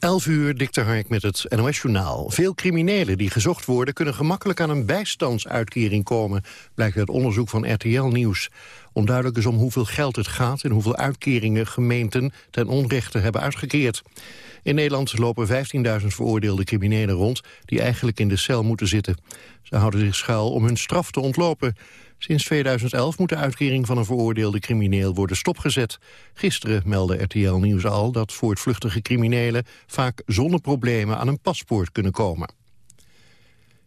11 uur, Dikter Hark met het NOS-journaal. Veel criminelen die gezocht worden... kunnen gemakkelijk aan een bijstandsuitkering komen... blijkt uit onderzoek van RTL Nieuws. Onduidelijk is om hoeveel geld het gaat... en hoeveel uitkeringen gemeenten ten onrechte hebben uitgekeerd. In Nederland lopen 15.000 veroordeelde criminelen rond... die eigenlijk in de cel moeten zitten. Ze houden zich schuil om hun straf te ontlopen. Sinds 2011 moet de uitkering van een veroordeelde crimineel worden stopgezet. Gisteren meldde RTL Nieuws al dat voortvluchtige criminelen vaak zonder problemen aan een paspoort kunnen komen.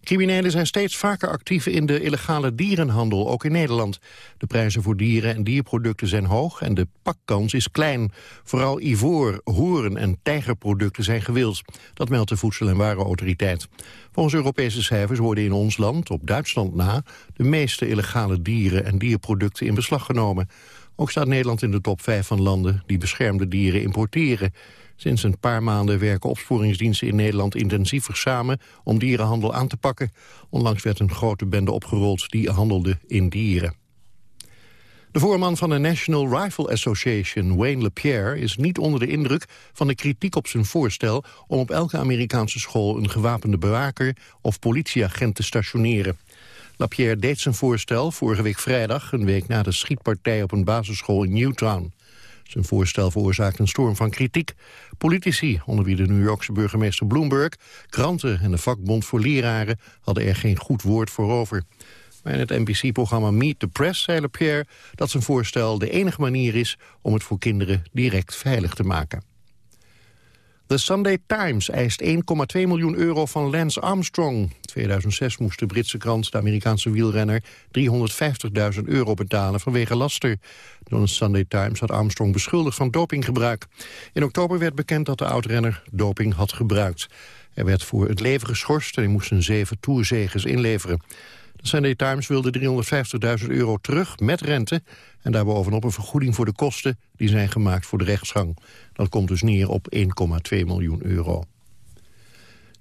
Criminelen zijn steeds vaker actief in de illegale dierenhandel, ook in Nederland. De prijzen voor dieren en dierproducten zijn hoog en de pakkans is klein. Vooral ivoor, horen en tijgerproducten zijn gewild. Dat meldt de Voedsel- en Warenautoriteit. Volgens Europese cijfers worden in ons land, op Duitsland na... de meeste illegale dieren en dierproducten in beslag genomen. Ook staat Nederland in de top 5 van landen die beschermde dieren importeren. Sinds een paar maanden werken opsporingsdiensten in Nederland intensiever samen om dierenhandel aan te pakken. Onlangs werd een grote bende opgerold die handelde in dieren. De voorman van de National Rifle Association, Wayne LaPierre... is niet onder de indruk van de kritiek op zijn voorstel... om op elke Amerikaanse school een gewapende bewaker... of politieagent te stationeren. LaPierre deed zijn voorstel vorige week vrijdag... een week na de schietpartij op een basisschool in Newtown. Zijn voorstel veroorzaakt een storm van kritiek. Politici, onder wie de New Yorkse burgemeester Bloomberg... kranten en de vakbond voor leraren hadden er geen goed woord voor over. Maar in het NBC-programma Meet the Press zei Pierre dat zijn voorstel de enige manier is om het voor kinderen direct veilig te maken. De Sunday Times eist 1,2 miljoen euro van Lance Armstrong. In 2006 moest de Britse krant de Amerikaanse wielrenner 350.000 euro betalen vanwege laster. De Sunday Times had Armstrong beschuldigd van dopinggebruik. In oktober werd bekend dat de oudrenner doping had gebruikt. Hij werd voor het leven geschorst en hij moest zijn zeven toerzegers inleveren. De Sunday Times wilde 350.000 euro terug met rente... en daarbovenop een vergoeding voor de kosten die zijn gemaakt voor de rechtsgang. Dat komt dus neer op 1,2 miljoen euro.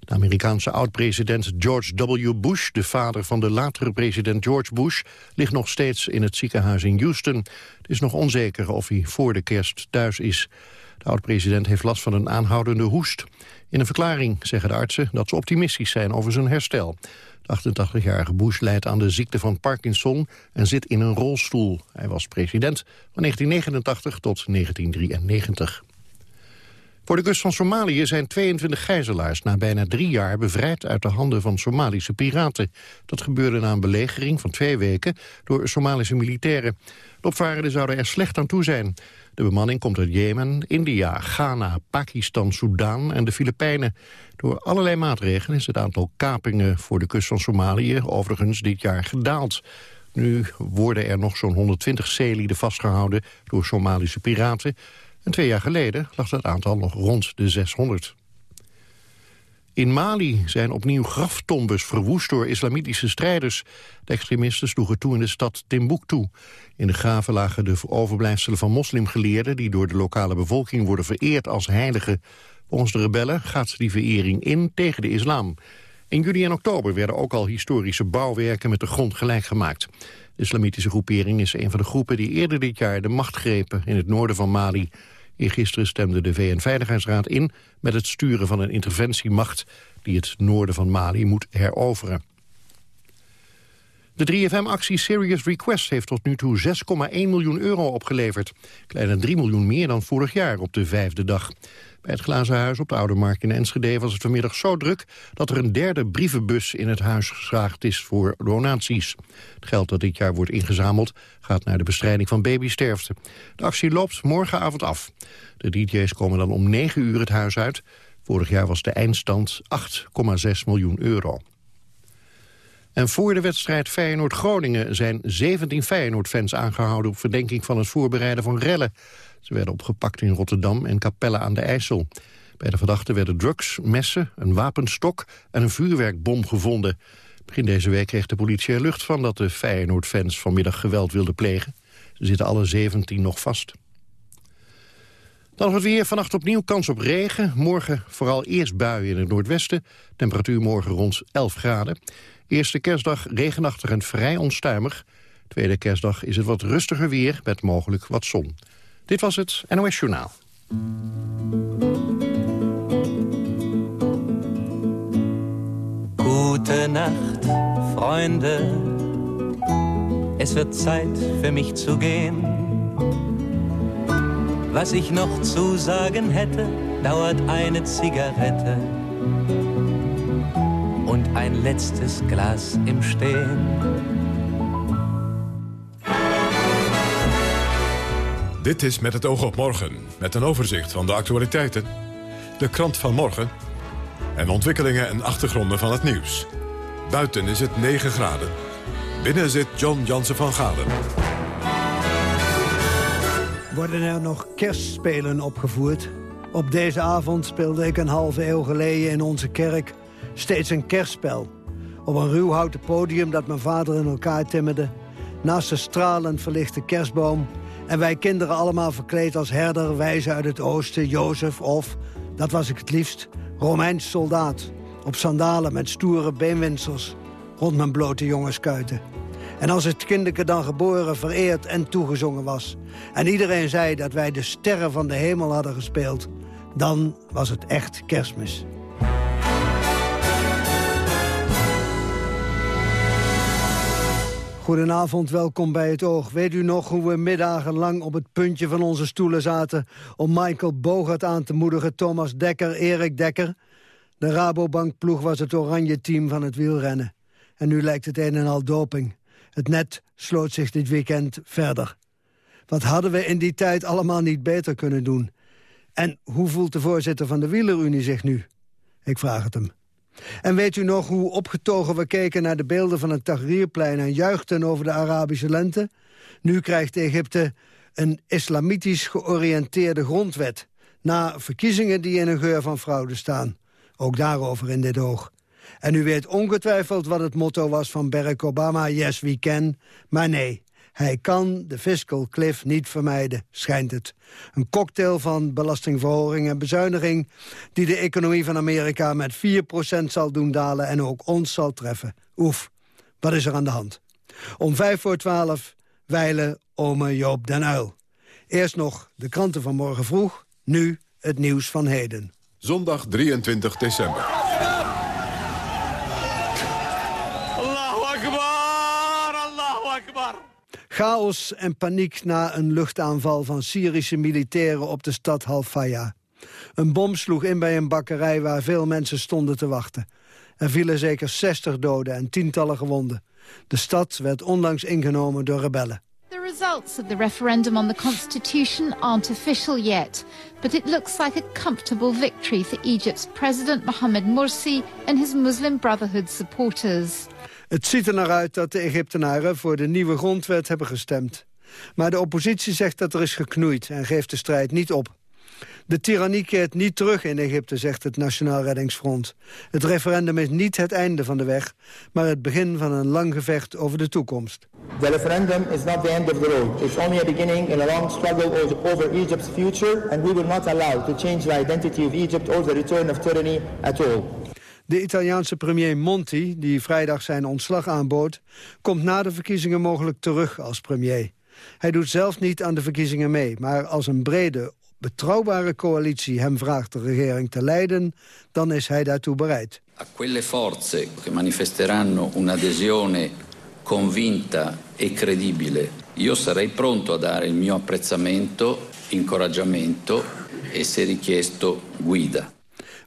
De Amerikaanse oud-president George W. Bush, de vader van de latere president George Bush, ligt nog steeds in het ziekenhuis in Houston. Het is nog onzeker of hij voor de kerst thuis is. De oud-president heeft last van een aanhoudende hoest. In een verklaring zeggen de artsen dat ze optimistisch zijn over zijn herstel. De 88-jarige Bush leidt aan de ziekte van Parkinson en zit in een rolstoel. Hij was president van 1989 tot 1993. Voor de kust van Somalië zijn 22 gijzelaars na bijna drie jaar bevrijd uit de handen van Somalische piraten. Dat gebeurde na een belegering van twee weken door Somalische militairen. De opvarenden zouden er slecht aan toe zijn. De bemanning komt uit Jemen, India, Ghana, Pakistan, Soudaan en de Filipijnen. Door allerlei maatregelen is het aantal kapingen voor de kust van Somalië overigens dit jaar gedaald. Nu worden er nog zo'n 120 zeelieden vastgehouden door Somalische piraten. En twee jaar geleden lag dat aantal nog rond de 600. In Mali zijn opnieuw graftombes verwoest door islamitische strijders. De extremisten sloegen toe in de stad Timbuktu. In de graven lagen de overblijfselen van moslimgeleerden... die door de lokale bevolking worden vereerd als heiligen. Volgens de rebellen gaat die verering in tegen de islam. In juli en oktober werden ook al historische bouwwerken met de grond gelijk gemaakt. De islamitische groepering is een van de groepen die eerder dit jaar de macht grepen in het noorden van Mali. Gisteren stemde de VN-veiligheidsraad in met het sturen van een interventiemacht die het noorden van Mali moet heroveren. De 3FM-actie Serious Request heeft tot nu toe 6,1 miljoen euro opgeleverd. Kleine 3 miljoen meer dan vorig jaar op de vijfde dag. Bij het Glazen Huis op de Oude Markt in Enschede was het vanmiddag zo druk... dat er een derde brievenbus in het huis geslaagd is voor donaties. Het geld dat dit jaar wordt ingezameld gaat naar de bestrijding van babysterfte. De actie loopt morgenavond af. De DJ's komen dan om 9 uur het huis uit. Vorig jaar was de eindstand 8,6 miljoen euro. En voor de wedstrijd Feyenoord-Groningen zijn 17 Feyenoord-fans aangehouden... op verdenking van het voorbereiden van rellen. Ze werden opgepakt in Rotterdam en Capelle aan de IJssel. Bij de verdachten werden drugs, messen, een wapenstok en een vuurwerkbom gevonden. Begin deze week kreeg de politie er lucht van dat de Feyenoord-fans vanmiddag geweld wilden plegen. Ze zitten alle 17 nog vast. Dan nog het weer. Vannacht opnieuw kans op regen. Morgen vooral eerst buien in het noordwesten. Temperatuur morgen rond 11 graden. Eerste kerstdag regenachtig en vrij onstuimig. Tweede kerstdag is het wat rustiger weer met mogelijk wat zon. Dit was het NOS Journaal. Gute Nacht, vrienden. Es wird Zeit für mich zu gehen. Was ik nog te zeggen hätte, dauert eine sigarette und ein letztes Glas im Stehen. Dit is Met het oog op morgen, met een overzicht van de actualiteiten, de krant van morgen en ontwikkelingen en achtergronden van het nieuws. Buiten is het 9 graden. Binnen zit John Jansen van Galen. Worden er nog kerstspelen opgevoerd? Op deze avond speelde ik een halve eeuw geleden in onze kerk steeds een kerstspel. Op een ruw houten podium dat mijn vader in elkaar timmerde. Naast de stralend verlichte kerstboom. En wij kinderen allemaal verkleed als herder, wijze uit het oosten, Jozef of, dat was ik het liefst, Romeins soldaat. Op sandalen met stoere beenwinsels rond mijn blote jongenskuiten. En als het kinderke dan geboren, vereerd en toegezongen was... en iedereen zei dat wij de sterren van de hemel hadden gespeeld... dan was het echt kerstmis. Goedenavond, welkom bij het Oog. Weet u nog hoe we middagen lang op het puntje van onze stoelen zaten... om Michael Bogart aan te moedigen, Thomas Dekker, Erik Dekker? De Rabobank-ploeg was het oranje team van het wielrennen. En nu lijkt het een en al doping. Het net sloot zich dit weekend verder. Wat hadden we in die tijd allemaal niet beter kunnen doen? En hoe voelt de voorzitter van de Wielerunie zich nu? Ik vraag het hem. En weet u nog hoe opgetogen we keken naar de beelden van het Tahrirplein... en juichten over de Arabische lente? Nu krijgt Egypte een islamitisch georiënteerde grondwet... na verkiezingen die in een geur van fraude staan. Ook daarover in dit oog. En u weet ongetwijfeld wat het motto was van Barack Obama... Yes, we can. Maar nee, hij kan de fiscal cliff niet vermijden, schijnt het. Een cocktail van belastingverhoging en bezuiniging... die de economie van Amerika met 4% zal doen dalen... en ook ons zal treffen. Oef, wat is er aan de hand? Om vijf voor twaalf wijlen ome Joop den Uil. Eerst nog de kranten van morgen vroeg, nu het nieuws van heden. Zondag 23 december. Chaos en paniek na een luchtaanval van Syrische militairen op de stad Halfaya. Een bom sloeg in bij een bakkerij waar veel mensen stonden te wachten. Er vielen zeker 60 doden en tientallen gewonden. De stad werd onlangs ingenomen door rebellen. The results of the referendum on the constitution aren't official yet, but it looks like a comfortable victory for Egypt's president Mohamed Morsi and his Muslim Brotherhood supporters. Het ziet er naar uit dat de Egyptenaren voor de nieuwe grondwet hebben gestemd. Maar de oppositie zegt dat er is geknoeid en geeft de strijd niet op. De tirannie keert niet terug in Egypte, zegt het Nationaal Reddingsfront. Het referendum is niet het einde van de weg, maar het begin van een lang gevecht over de toekomst. The referendum is not the end of the road. It's only a beginning in a long struggle over Egypt's future, and we will not allow to change the identity of Egypt or the return of tyranny at all. De Italiaanse premier Monti, die vrijdag zijn ontslag aanbood... komt na de verkiezingen mogelijk terug als premier. Hij doet zelf niet aan de verkiezingen mee... maar als een brede, betrouwbare coalitie hem vraagt de regering te leiden... dan is hij daartoe bereid. A quelle forze che manifesteranno un'adesione convinta e credibile... io sarei pronto a dare il mio apprezzamento, incoraggiamento e, se richiesto, guida.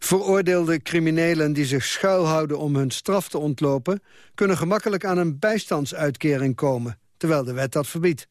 Veroordeelde criminelen die zich schuilhouden om hun straf te ontlopen... kunnen gemakkelijk aan een bijstandsuitkering komen, terwijl de wet dat verbiedt.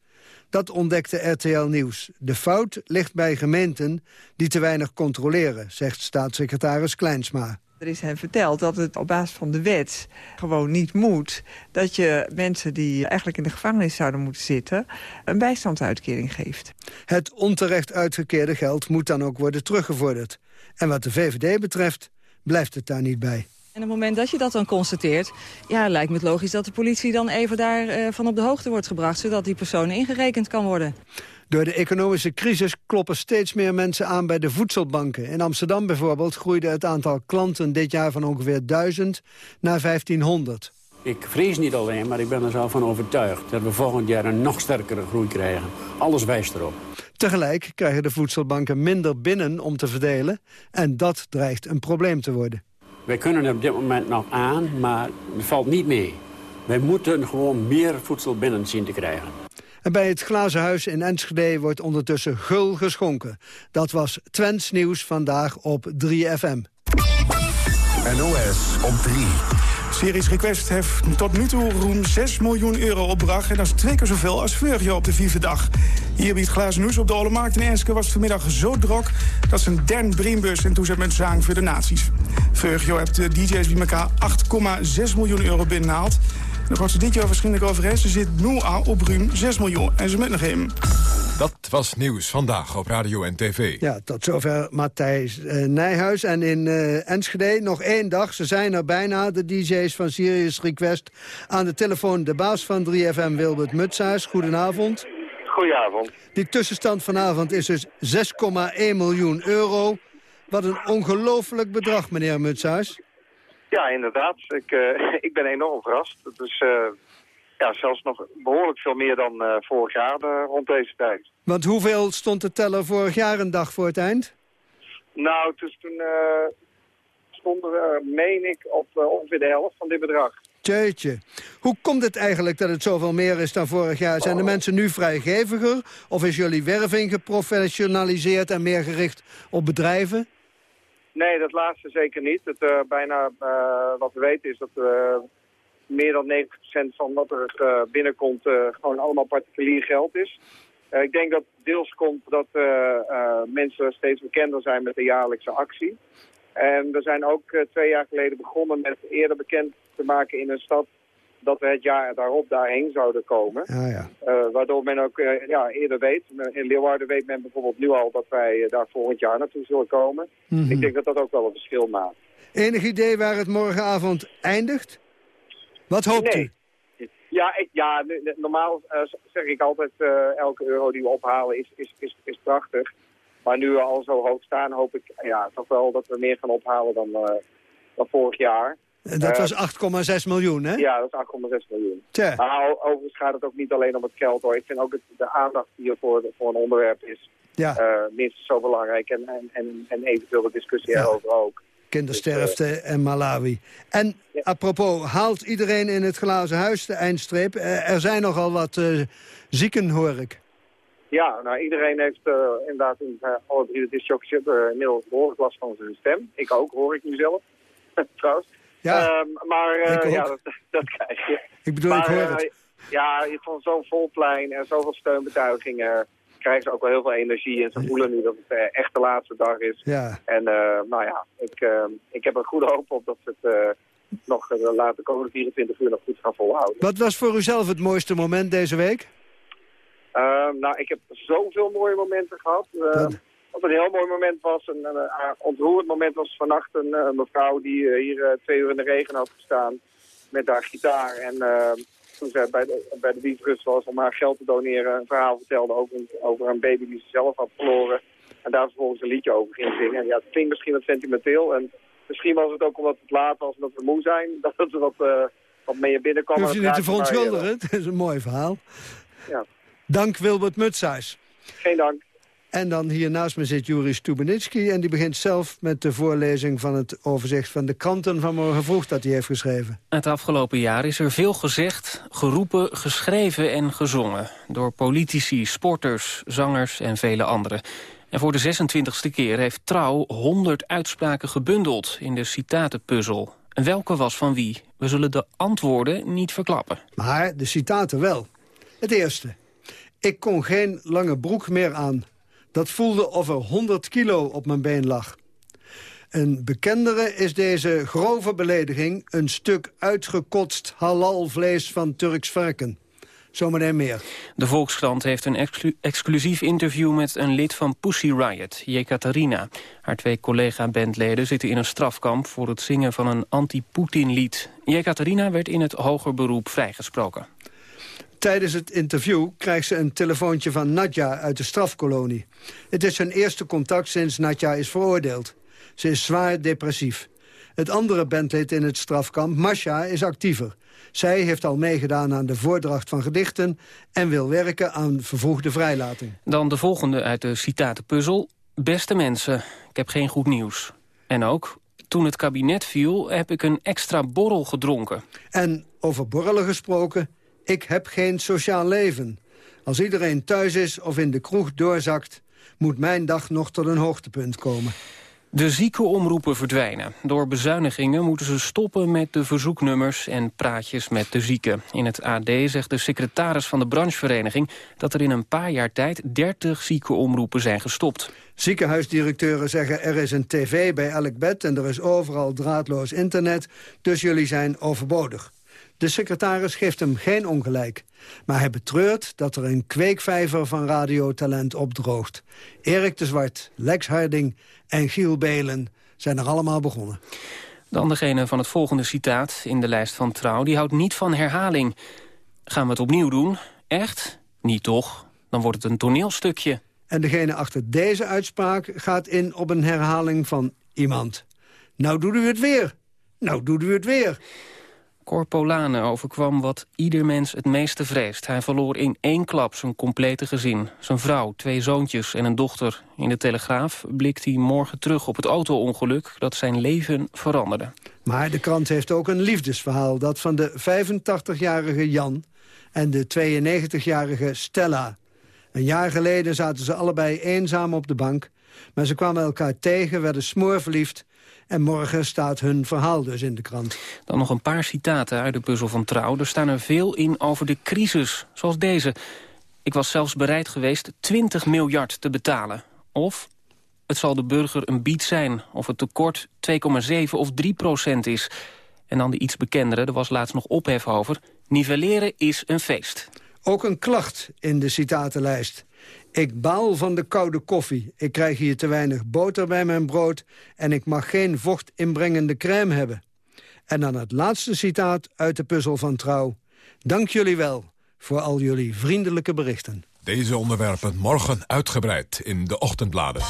Dat ontdekte RTL Nieuws. De fout ligt bij gemeenten die te weinig controleren, zegt staatssecretaris Kleinsma. Er is hen verteld dat het op basis van de wet gewoon niet moet... dat je mensen die eigenlijk in de gevangenis zouden moeten zitten... een bijstandsuitkering geeft. Het onterecht uitgekeerde geld moet dan ook worden teruggevorderd. En wat de VVD betreft blijft het daar niet bij. En op het moment dat je dat dan constateert... ja, lijkt me het logisch dat de politie dan even daarvan uh, van op de hoogte wordt gebracht... zodat die persoon ingerekend kan worden. Door de economische crisis kloppen steeds meer mensen aan bij de voedselbanken. In Amsterdam bijvoorbeeld groeide het aantal klanten dit jaar van ongeveer 1000 naar 1500. Ik vrees niet alleen, maar ik ben er zelf van overtuigd... dat we volgend jaar een nog sterkere groei krijgen. Alles wijst erop. Tegelijk krijgen de voedselbanken minder binnen om te verdelen... en dat dreigt een probleem te worden. Wij kunnen er op dit moment nog aan, maar het valt niet mee. Wij moeten gewoon meer voedsel binnen zien te krijgen. En bij het Glazen Huis in Enschede wordt ondertussen gul geschonken. Dat was Twents Nieuws vandaag op 3FM. NOS op 3. Series Request heeft tot nu toe ruim 6 miljoen euro opgebracht... en dat is twee keer zoveel als vorig op de vierde dag. Hier bij het Glazen Nieuws op de Olemarkt in Enske was vanmiddag zo druk... dat ze een dern Breembus en toezet met zang voor de naties. Vorig heeft de DJ's bij elkaar 8,6 miljoen euro binnengehaald. De grootste dit jaar waarschijnlijk over Ze zit nu al op ruim 6 miljoen en ze met nog hem. Dat was nieuws vandaag op Radio en TV. Ja, tot zover Matthijs uh, Nijhuis. En in uh, Enschede nog één dag. Ze zijn er bijna, de DJ's van Sirius Request. Aan de telefoon de baas van 3FM, Wilbert Mutshuis. Goedenavond. Goedenavond. Die tussenstand vanavond is dus 6,1 miljoen euro. Wat een ongelooflijk bedrag, meneer Mutshuis. Ja, inderdaad. Ik, uh, ik ben enorm verrast. Het is uh, ja, zelfs nog behoorlijk veel meer dan uh, vorig jaar rond deze tijd. Want hoeveel stond de teller vorig jaar een dag voor het eind? Nou, dus toen stonden we, meen ik, op ongeveer de helft van dit bedrag. Tjeetje. Hoe komt het eigenlijk dat het zoveel meer is dan vorig jaar? Zijn de mensen nu vrijgeviger? Of is jullie werving geprofessionaliseerd en meer gericht op bedrijven? Nee, dat laatste zeker niet. Het, uh, bijna uh, wat we weten is dat uh, meer dan 90% van wat er binnenkomt gewoon allemaal particulier geld is. ik denk dat deels komt dat mensen steeds bekender zijn met de jaarlijkse actie. En we zijn ook twee jaar geleden begonnen met eerder bekend te maken in een stad dat we het jaar daarop daarheen zouden komen. Ah, ja. uh, waardoor men ook uh, ja, eerder weet. In Leeuwarden weet men bijvoorbeeld nu al dat wij daar volgend jaar naartoe zullen komen. Mm -hmm. Ik denk dat dat ook wel een verschil maakt. Enig idee waar het morgenavond eindigt? Wat hoopt nee. u? Ja, ik, ja normaal zeg ik altijd elke euro die we ophalen is, is, is, is prachtig. Maar nu we al zo hoog staan hoop ik ja, toch wel dat we meer gaan ophalen dan, dan vorig jaar. Dat was 8,6 miljoen, hè? Ja, dat is 8,6 miljoen. Tja. Overigens gaat het ook niet alleen om het geld, hoor. Ik vind ook dat de aandacht hier voor, voor een onderwerp is ja. uh, minstens zo belangrijk. En, en, en, en eventueel de discussie ja. erover ook. Kindersterfte dus, uh, en Malawi. En ja. apropos, haalt iedereen in het glazen huis de eindstreep? Uh, er zijn nogal wat zieken, hoor ik. Ja, nou iedereen heeft inderdaad in alle drie de discjockeys inmiddels behoorlijk last van zijn stem. Ik ook, hoor ik nu zelf. Trouwens. Ja, um, maar uh, ja, dat, dat, krijg je. Ik bedoel, maar, ik hoor het. Uh, ja, van zo'n vol plein en zoveel steunbetuigingen krijgen ze ook wel heel veel energie. En ze voelen nu dat het uh, echt de laatste dag is. Ja. En nou ja, ik, ehm, ik heb er goede hoop op dat ze het nog de komende 24 uur nog goed gaan volhouden. Wat was voor uzelf het mooiste moment deze week? Ehm, nou, ik heb zoveel mooie momenten gehad. Wat een heel mooi moment was, een, een, een ontroerend moment was vannacht een, een mevrouw die uh, hier uh, twee uur in de regen had gestaan met haar gitaar. En uh, toen ze bij de, bij de dienstrust was om haar geld te doneren, een verhaal vertelde over een, over een baby die ze zelf had verloren. En daar vervolgens een liedje over ging zingen. En ja, het klinkt misschien wat sentimenteel. En misschien was het ook omdat het laat was, omdat we moe zijn, dat het wat, wat meer binnenkwam. Hoef je niet te verontschuldigen, het is een mooi verhaal. Ja. Dank Wilbert Mutshuis. Geen dank. En dan hier naast me zit Juri Stubenitski... en die begint zelf met de voorlezing van het overzicht van de kranten van morgen vroeg dat hij heeft geschreven. Het afgelopen jaar is er veel gezegd, geroepen, geschreven en gezongen. Door politici, sporters, zangers en vele anderen. En voor de 26e keer heeft Trouw 100 uitspraken gebundeld in de citatenpuzzel. En welke was van wie? We zullen de antwoorden niet verklappen. Maar de citaten wel. Het eerste. Ik kon geen lange broek meer aan. Dat voelde of er 100 kilo op mijn been lag. Een bekendere is deze grove belediging... een stuk uitgekotst halalvlees van Turks varken. Zometeen meer. De Volkskrant heeft een exclu exclusief interview met een lid van Pussy Riot, Jekaterina. Haar twee collega-bandleden zitten in een strafkamp... voor het zingen van een anti-Poetin-lied. Jekaterina werd in het hoger beroep vrijgesproken. Tijdens het interview krijgt ze een telefoontje van Nadja uit de strafkolonie. Het is hun eerste contact sinds Nadja is veroordeeld. Ze is zwaar depressief. Het andere bandlid in het strafkamp, Masha, is actiever. Zij heeft al meegedaan aan de voordracht van gedichten... en wil werken aan vervroegde vrijlating. Dan de volgende uit de citatenpuzzel. Beste mensen, ik heb geen goed nieuws. En ook, Toen het kabinet viel, heb ik een extra borrel gedronken. En over borrelen gesproken, ik heb geen sociaal leven. Als iedereen thuis is of in de kroeg doorzakt... moet mijn dag nog tot een hoogtepunt komen. De ziekenomroepen verdwijnen. Door bezuinigingen moeten ze stoppen met de verzoeknummers en praatjes met de zieken. In het AD zegt de secretaris van de branchevereniging... dat er in een paar jaar tijd 30 ziekenomroepen zijn gestopt. Ziekenhuisdirecteuren zeggen er is een tv bij elk bed... en er is overal draadloos internet, dus jullie zijn overbodig. De secretaris geeft hem geen ongelijk. Maar hij betreurt dat er een kweekvijver van radiotalent opdroogt. Erik de Zwart, Lex Harding en Giel Belen zijn er allemaal begonnen. Dan degene van het volgende citaat in de lijst van Trouw. Die houdt niet van herhaling. Gaan we het opnieuw doen? Echt? Niet toch? Dan wordt het een toneelstukje. En degene achter deze uitspraak gaat in op een herhaling van iemand. Nou doet u het weer. Nou doet u het weer. Corpolane overkwam wat ieder mens het meeste vreest. Hij verloor in één klap zijn complete gezin. Zijn vrouw, twee zoontjes en een dochter. In de Telegraaf blikt hij morgen terug op het auto-ongeluk... dat zijn leven veranderde. Maar de krant heeft ook een liefdesverhaal... dat van de 85-jarige Jan en de 92-jarige Stella. Een jaar geleden zaten ze allebei eenzaam op de bank... maar ze kwamen elkaar tegen, werden smoorverliefd en morgen staat hun verhaal dus in de krant. Dan nog een paar citaten uit de puzzel van Trouw. Er staan er veel in over de crisis, zoals deze. Ik was zelfs bereid geweest 20 miljard te betalen. Of het zal de burger een bied zijn of het tekort 2,7 of 3 procent is. En dan de iets bekendere, er was laatst nog ophef over... nivelleren is een feest. Ook een klacht in de citatenlijst. Ik baal van de koude koffie. Ik krijg hier te weinig boter bij mijn brood... en ik mag geen vocht inbrengende crème hebben. En dan het laatste citaat uit de puzzel van Trouw. Dank jullie wel voor al jullie vriendelijke berichten. Deze onderwerpen morgen uitgebreid in de ochtendbladen.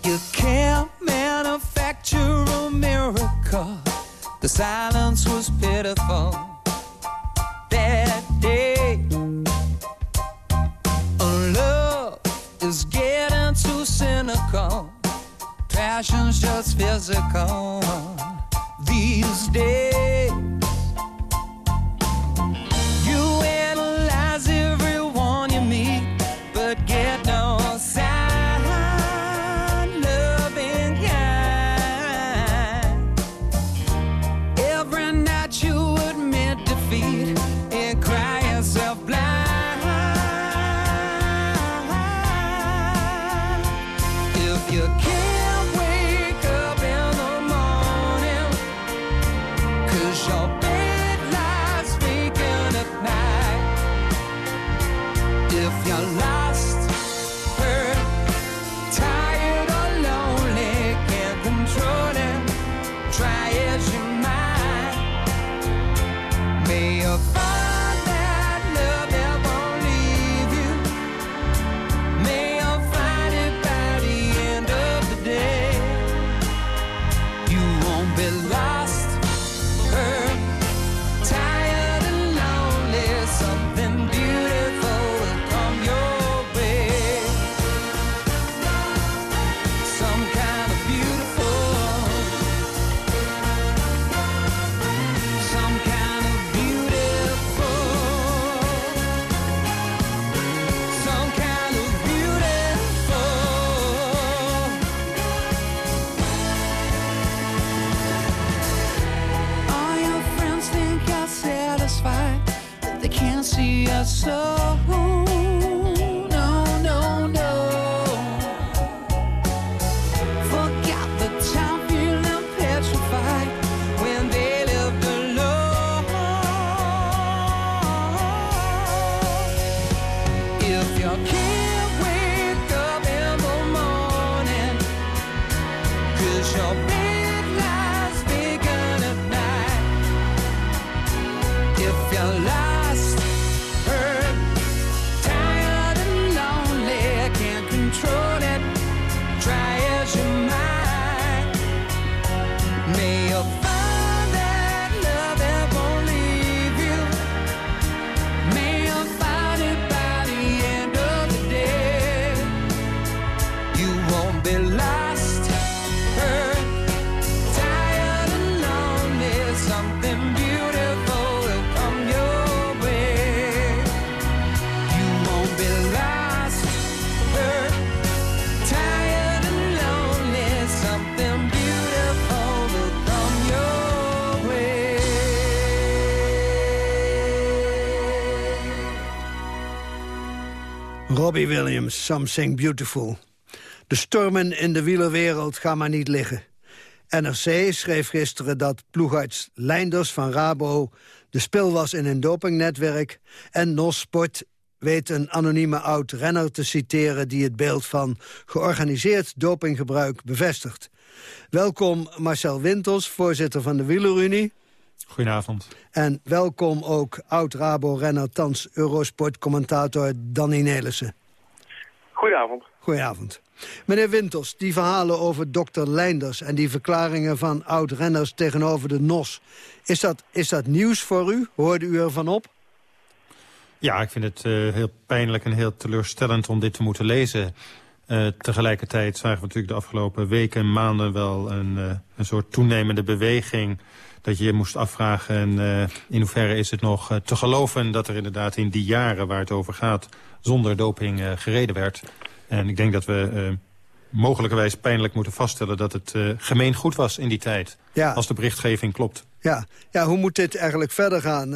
You can't manufacture a miracle. The silence was pitiful. Physical these days. Robbie Williams, Something Beautiful. De stormen in de wielerwereld gaan maar niet liggen. NRC schreef gisteren dat ploegarts Leinders van Rabo... de spil was in een dopingnetwerk... en NOS Sport weet een anonieme oud-renner te citeren... die het beeld van georganiseerd dopinggebruik bevestigt. Welkom Marcel Wintels, voorzitter van de Wielerunie. Goedenavond. En welkom ook oud-Rabo-renner, thans Eurosport-commentator Danny Nelissen. Goedenavond. Goedenavond. Meneer Wintels, die verhalen over dokter Leinders... en die verklaringen van oud-renners tegenover de NOS... Is dat, is dat nieuws voor u? Hoorde u ervan op? Ja, ik vind het uh, heel pijnlijk en heel teleurstellend om dit te moeten lezen. Uh, tegelijkertijd zagen we natuurlijk de afgelopen weken en maanden wel een, uh, een soort toenemende beweging dat je je moest afvragen en, uh, in hoeverre is het nog uh, te geloven dat er inderdaad in die jaren waar het over gaat zonder doping uh, gereden werd. En ik denk dat we mogelijkerwijs pijnlijk moeten vaststellen dat het gemeen goed was in die tijd. Ja. Als de berichtgeving klopt. Ja. ja, hoe moet dit eigenlijk verder gaan?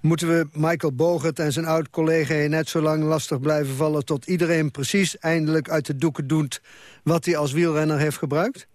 moeten we Michael Bogert en zijn oud-collega net zo lang lastig blijven vallen... tot iedereen precies eindelijk uit de doeken doet wat hij als wielrenner heeft gebruikt?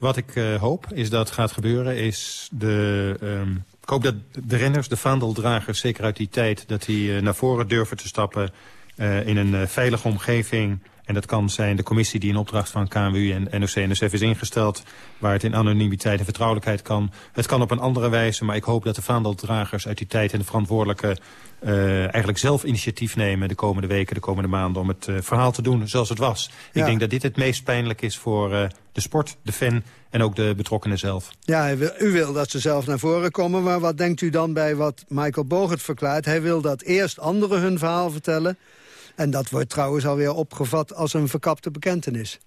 Wat ik uh, hoop is dat gaat gebeuren is de... Um, ik hoop dat de renners, de vaandeldragers, zeker uit die tijd... dat die uh, naar voren durven te stappen uh, in een veilige omgeving... En dat kan zijn de commissie die in opdracht van KMU en NOC-NSF is ingesteld... waar het in anonimiteit en vertrouwelijkheid kan. Het kan op een andere wijze, maar ik hoop dat de vaandeldragers uit die tijd... en de verantwoordelijke uh, eigenlijk zelf initiatief nemen de komende weken, de komende maanden... om het uh, verhaal te doen zoals het was. Ja. Ik denk dat dit het meest pijnlijk is voor uh, de sport, de fan en ook de betrokkenen zelf. Ja, u wil dat ze zelf naar voren komen, maar wat denkt u dan bij wat Michael Bogert verklaart? Hij wil dat eerst anderen hun verhaal vertellen... En dat wordt trouwens alweer opgevat als een verkapte bekentenis.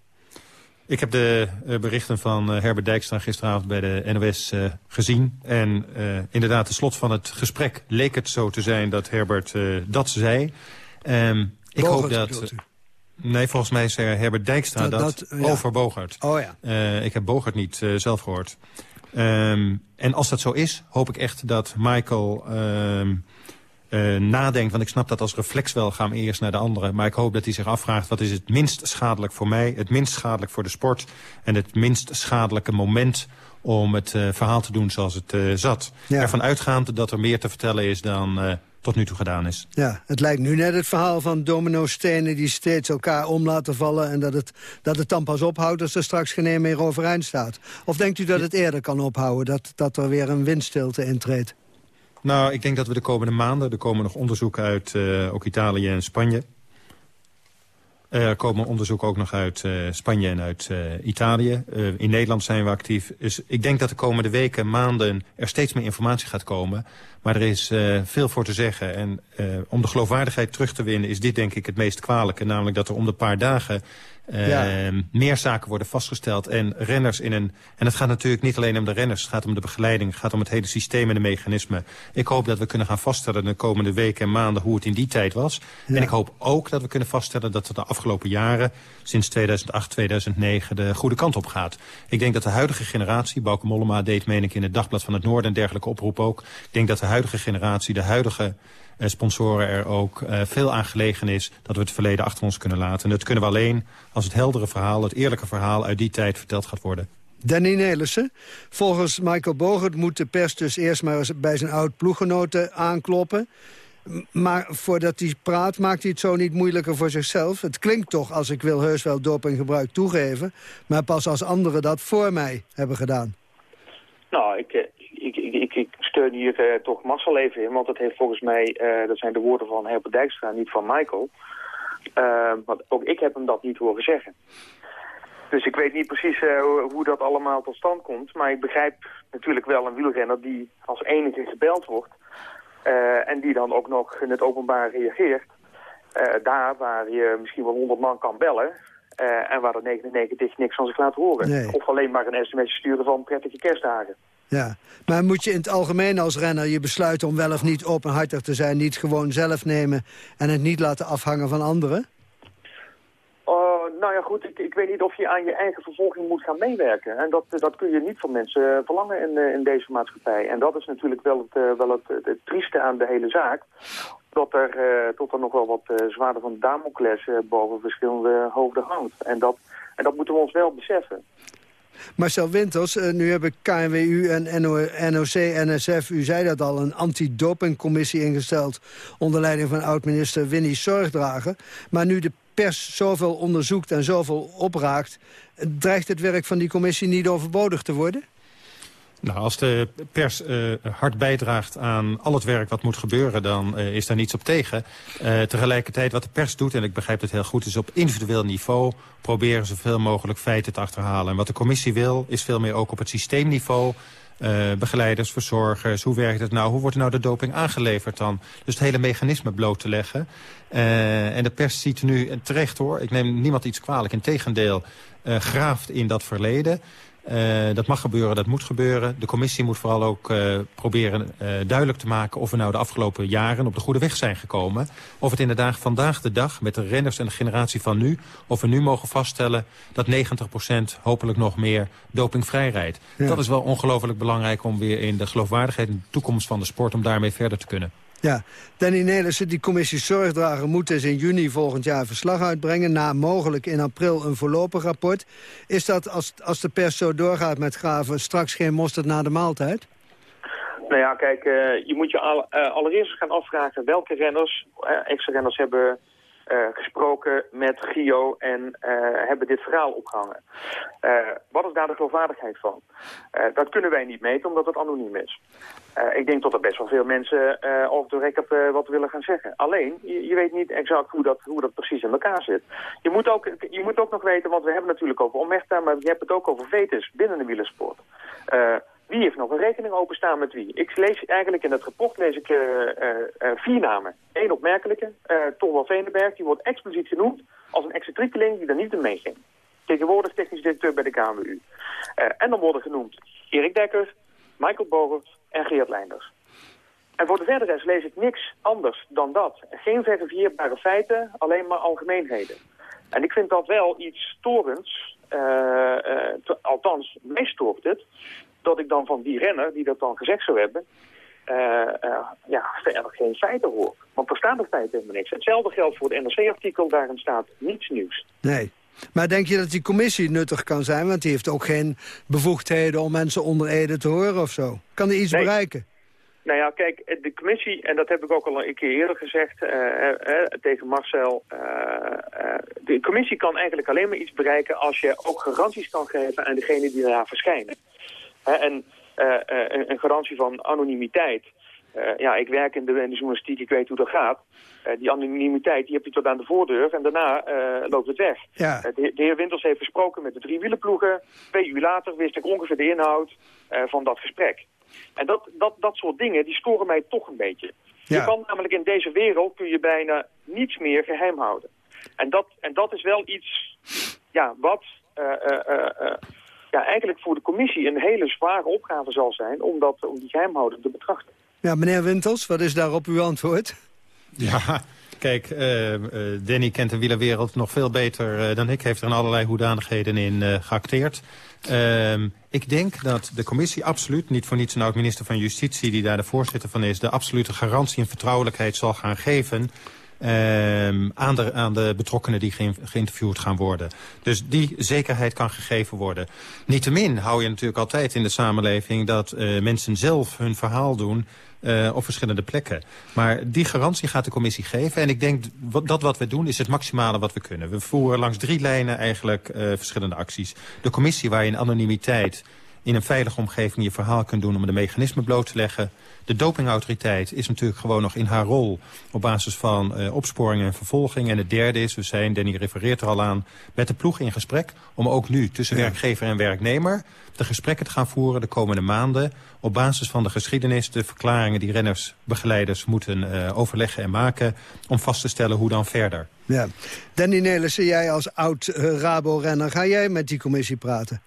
Ik heb de uh, berichten van uh, Herbert Dijkstra gisteravond bij de NOS uh, gezien. En inderdaad, de slot van het gesprek leek het zo te zijn dat Herbert dat zei. Um, ik hoop dat... Nee, volgens mij zei Herbert Dijkstra dat, dat, dat ja. over Bogart. Oh ja. ik heb Bogart niet zelf gehoord. Um, en als dat zo is, hoop ik echt dat Michael... Um, uh, nadenkt. Want ik snap dat als reflex wel gaan we eerst naar de andere. Maar ik hoop dat hij zich afvraagt wat is het minst schadelijk voor mij... het minst schadelijk voor de sport... en het minst schadelijke moment om het uh, verhaal te doen zoals het uh, zat. Ja. Ervan uitgaand dat er meer te vertellen is dan tot nu toe gedaan is. Ja, het lijkt nu net het verhaal van domino-stenen die steeds elkaar om laten vallen... en dat het, dat het dan pas ophoudt als er straks geen meer overeind staat. Of denkt u dat het eerder kan ophouden, dat, dat er weer een windstilte intreedt? Nou, ik denk dat we de komende maanden... er komen nog onderzoeken uit uh, ook Italië en Spanje... Er komen onderzoeken ook nog uit uh, Spanje en uit uh, Italië. In Nederland zijn we actief. Dus ik denk dat de komende weken, maanden er steeds meer informatie gaat komen. Maar er is veel voor te zeggen. En om de geloofwaardigheid terug te winnen is dit denk ik het meest kwalijke. Namelijk dat er om de paar dagen ja. Uh, meer zaken worden vastgesteld. En renners in een... En het gaat natuurlijk niet alleen om de renners. Het gaat om de begeleiding. Het gaat om het hele systeem en de mechanismen. Ik hoop dat we kunnen gaan vaststellen de komende weken en maanden... hoe het in die tijd was. Ja. En ik hoop ook dat we kunnen vaststellen dat het de afgelopen jaren... sinds 2008, 2009 de goede kant op gaat. Ik denk dat de huidige generatie... Bauke Mollema deed, meen ik, in het Dagblad van het Noorden... en dergelijke oproep ook. Ik denk dat de huidige generatie, de huidige sponsoren er ook uh, veel aan gelegen is... dat we het verleden achter ons kunnen laten. En dat kunnen we alleen als het heldere verhaal, het eerlijke verhaal... uit die tijd verteld gaat worden. Danny Nelissen. Volgens Michael Bogert moet de pers dus eerst maar eens bij zijn oud-ploeggenoten aankloppen. Maar voordat hij praat maakt hij het zo niet moeilijker voor zichzelf. Het klinkt toch als ik wil heus wel dopinggebruik toegeven... maar pas als anderen dat voor mij hebben gedaan. Nou, ik, ik, ik, ik steun hier uh, toch Marcel even in. Want dat heeft volgens mij, uh, dat zijn de woorden van Herbert Dijkstra, niet van Michael. Uh, want ook ik heb hem dat niet horen zeggen. Dus ik weet niet precies hoe dat allemaal tot stand komt. Maar ik begrijp natuurlijk wel een wielrenner die als enige gebeld wordt. en die dan ook nog in het openbaar reageert. daar waar je misschien wel 100 man kan bellen. en waar er 99 niks van zich laat horen. Nee. Of alleen maar een sms sturen van prettige kerstdagen. Ja, maar moet je in het algemeen als renner je besluiten om wel of niet openhartig te zijn... niet gewoon zelf nemen en het niet laten afhangen van anderen? Uh, nou ja, goed, ik, ik weet niet of je aan je eigen vervolging moet gaan meewerken. En dat, dat kun je niet van mensen verlangen in, in deze maatschappij. En dat is natuurlijk wel het, wel het, het, trieste aan de hele zaak. dat er, tot er nog wel wat uh, zwaarder van Damocles boven verschillende hoofden hangt. En dat, en dat moeten we ons wel beseffen. Marcel Winters, nu hebben KNWU en NOC-NSF, u zei dat al, een antidopingcommissie ingesteld... onder leiding van oud-minister Winnie Zorgdrager. Maar nu de pers zoveel onderzoekt en zoveel opraakt... dreigt het werk van die commissie niet overbodig te worden? Nou, als de pers uh, hard bijdraagt aan al het werk wat moet gebeuren... dan uh, is daar niets op tegen. Uh, tegelijkertijd wat de pers doet, en ik begrijp het heel goed... is op individueel niveau proberen zoveel mogelijk feiten te achterhalen. En wat de commissie wil, is veel meer ook op het systeemniveau... begeleiders, verzorgers, hoe werkt het nou? Hoe wordt nou de doping aangeleverd dan? Dus het hele mechanisme bloot te leggen. en de pers ziet nu, terecht hoor, ik neem niemand iets kwalijk... in tegendeel, graaft in dat verleden... Uh, dat mag gebeuren, dat moet gebeuren. De commissie moet vooral ook uh, proberen uh, duidelijk te maken... of we nou de afgelopen jaren op de goede weg zijn gekomen. Of het inderdaad vandaag de dag met de renners en de generatie van nu... of we nu mogen vaststellen dat 90% hopelijk nog meer dopingvrij rijdt. Ja. Dat is wel ongelooflijk belangrijk om weer in de geloofwaardigheid... en de toekomst van de sport om daarmee verder te kunnen. Ja, Danny Nelissen, die commissie Zorgdrager moet dus in juni volgend jaar verslag uitbrengen... na mogelijk in april een voorlopig rapport. Is dat, als, als de pers zo doorgaat met graven, straks geen mosterd na de maaltijd? Nou ja, kijk, uh, je moet je uh, allereerst gaan afvragen welke renners, uh, extra renners hebben uh, gesproken met Gio en uh, hebben dit verhaal opgehangen. Uh, wat is daar de geloofwaardigheid van? dat kunnen wij niet meten omdat het anoniem is. ik denk dat er best wel veel mensen over de record wat willen gaan zeggen. Alleen, je, weet niet exact hoe dat, hoe dat precies in elkaar zit. Je moet, ook, je moet ook nog weten, want we hebben natuurlijk over Omechta, maar je hebt het ook over vetus binnen de wielersport. Wie heeft nog een rekening openstaan met wie? Ik lees eigenlijk in het rapport lees ik, uh, uh, vier namen. Eén opmerkelijke, uh, Veenenberg, die wordt expliciet genoemd als een excentriekeling die er niet in meeging. Tegenwoordig technisch directeur bij de KMU. en dan worden genoemd Erik Dekker, Michael Bogert en Geert Leinders. En voor de verdere lees ik niks anders dan dat. Geen verifieerbare feiten, alleen maar algemeenheden. En ik vind dat wel iets storends, althans, mij stoort het, dat ik dan van die renner, die dat dan gezegd zou hebben, uh, uh, ja, verder geen feiten hoor. Want er staan de feiten helemaal niks. Hetzelfde geldt voor het NRC-artikel, daarin staat niets nieuws. Nee. Maar denk je dat die commissie nuttig kan zijn? Want die heeft ook geen bevoegdheden om mensen onder ede te horen of zo. Kan die iets nee. bereiken? Nou ja, kijk, de commissie, en dat heb ik ook al een keer eerder gezegd uh, uh, tegen Marcel. Uh, de commissie kan eigenlijk alleen maar iets bereiken als je ook garanties kan geven aan degenen die daar verschijnen en uh, uh, een garantie van anonimiteit. Uh, ja, ik werk in de, in de, journalistiek, ik weet hoe dat gaat. die anonimiteit die heb je tot aan de voordeur en daarna loopt het weg. Ja. De, de, heer Winters heeft gesproken met de drie wielenploegen. Twee uur later wist ik ongeveer de inhoud van dat gesprek. En dat, dat, dat soort dingen, die storen mij toch een beetje. Ja. Je kan namelijk in deze wereld kun je bijna niets meer geheim houden. En dat, en dat is wel iets ja, wat ja, eigenlijk voor de commissie een hele zware opgave zal zijn om, dat, om die geheimhouding te betrachten. Ja, meneer Wintels, wat is daarop uw antwoord? Ja, kijk, uh, Danny kent de wielerwereld nog veel beter uh, dan ik. Heeft er in allerlei hoedanigheden in geacteerd. Ehm, ik denk dat de commissie absoluut, niet voor niets een oud-minister van Justitie... die daar de voorzitter van is, de absolute garantie en vertrouwelijkheid zal gaan geven... Uh, aan, de, aan de betrokkenen die ge geïnterviewd gaan worden. Dus die zekerheid kan gegeven worden. Niettemin hou je natuurlijk altijd in de samenleving... dat uh, mensen zelf hun verhaal doen uh, op verschillende plekken. Maar die garantie gaat de commissie geven. En ik denk dat wat we doen is het maximale wat we kunnen. We voeren langs drie lijnen eigenlijk uh, verschillende acties. De commissie waar je in anonimiteit in een veilige omgeving je verhaal kunt doen om de mechanismen bloot te leggen. De dopingautoriteit is natuurlijk gewoon nog in haar rol op basis van uh, opsporing en vervolging. En het derde is, we zijn, Danny refereert er al aan, met de ploeg in gesprek om ook nu tussen werkgever en werknemer de gesprekken te gaan voeren de komende maanden op basis van de geschiedenis, de verklaringen die renners, begeleiders moeten uh, overleggen en maken om vast te stellen hoe dan verder. Ja. Danny Nelissen, jij als oud uh, Rabo-renner, ga jij met die commissie praten?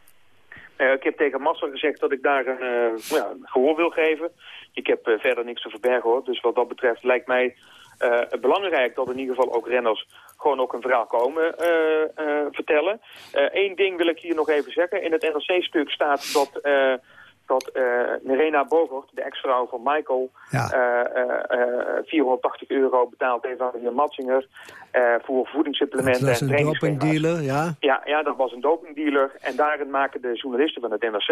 Uh, ik heb tegen Massa gezegd dat ik daar een uh, ja, gehoor wil geven. Ik heb uh, verder niks te verbergen hoor. Dus wat dat betreft lijkt mij belangrijk dat in ieder geval ook renners gewoon ook een verhaal komen vertellen. Eén ding wil ik hier nog even zeggen. In het NRC-stuk staat dat dat uh, Nerena Bogert, de ex-vrouw van Michael, Ja. eh, eh, 480 euro betaald heeft aan de heer Matsinger eh, voor voedingssupplementen Dat was en een dopingdealer, ja. Ja, ja, dat was een dopingdealer. En daarin maken de journalisten van het NRC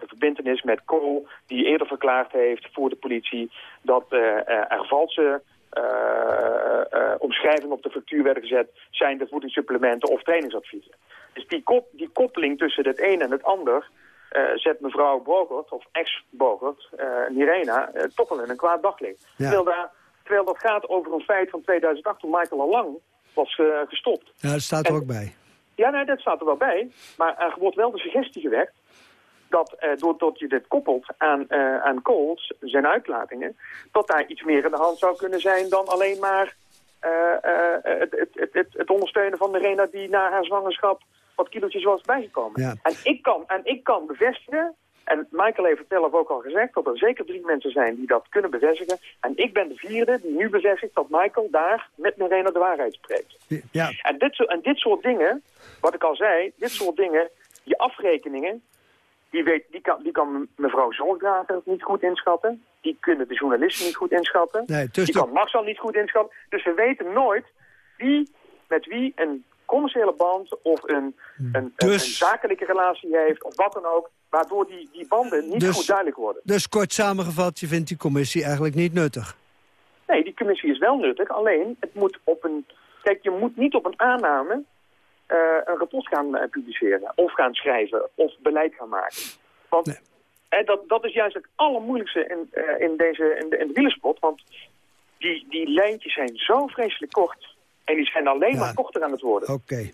de verbindenis met Cole... die eerder verklaard heeft voor de politie dat er valse omschrijvingen op de factuur werden gezet... zijn de voedingssupplementen of trainingsadviezen. Dus die, kop, die koppeling tussen het een en het ander... eh, zet mevrouw Bogert, of ex-Bogert, eh Nirena, eh, toch wel in een kwaad daglicht. Ja. Terwijl, daar, terwijl dat gaat over een feit van 2008, toen Michael al lang was eh, gestopt. Ja, dat staat er ook bij. Ja, nee, dat staat er wel bij. Maar er wordt wel de suggestie gewekt dat eh, doordat je dit koppelt aan, eh aan Coles, zijn uitlatingen, dat daar iets meer in de hand zou kunnen zijn dan alleen maar eh, eh, het, het, het, het, ondersteunen van de Rena die na haar zwangerschap wat kilootjes was bijgekomen. Ja. En, ik kan, en ik kan bevestigen, en Michael heeft het zelf ook al gezegd, dat er zeker drie mensen zijn die dat kunnen bevestigen. En ik ben de vierde die nu bevestigt dat Michael daar met Nerena de waarheid spreekt. Ja. En dit, soort- en dit soort dingen, wat ik al zei, dit soort dingen, die afrekeningen, die, weet, die, kan, die kan mevrouw Zorgdrager niet goed inschatten. Die kunnen de journalisten niet goed inschatten. Nee, dus die kan Marcel niet goed inschatten. Dus we weten nooit wie met wie een commerciële band of een, een, een, Dus- een zakelijke relatie heeft of wat dan ook, waardoor die, die banden niet Dus- goed duidelijk worden. Dus kort samengevat, je vindt die commissie eigenlijk niet nuttig. Nee, die commissie is wel nuttig, alleen het moet op een... Kijk, je moet niet op een aanname eh, een rapport gaan eh, publiceren of gaan schrijven of beleid gaan maken. Want eh, dat, dat is juist het allermoeilijkste in, in, deze, in, de, in de wielersport, want die, die lijntjes zijn zo vreselijk kort en die zijn alleen maar korter aan het worden. Oké.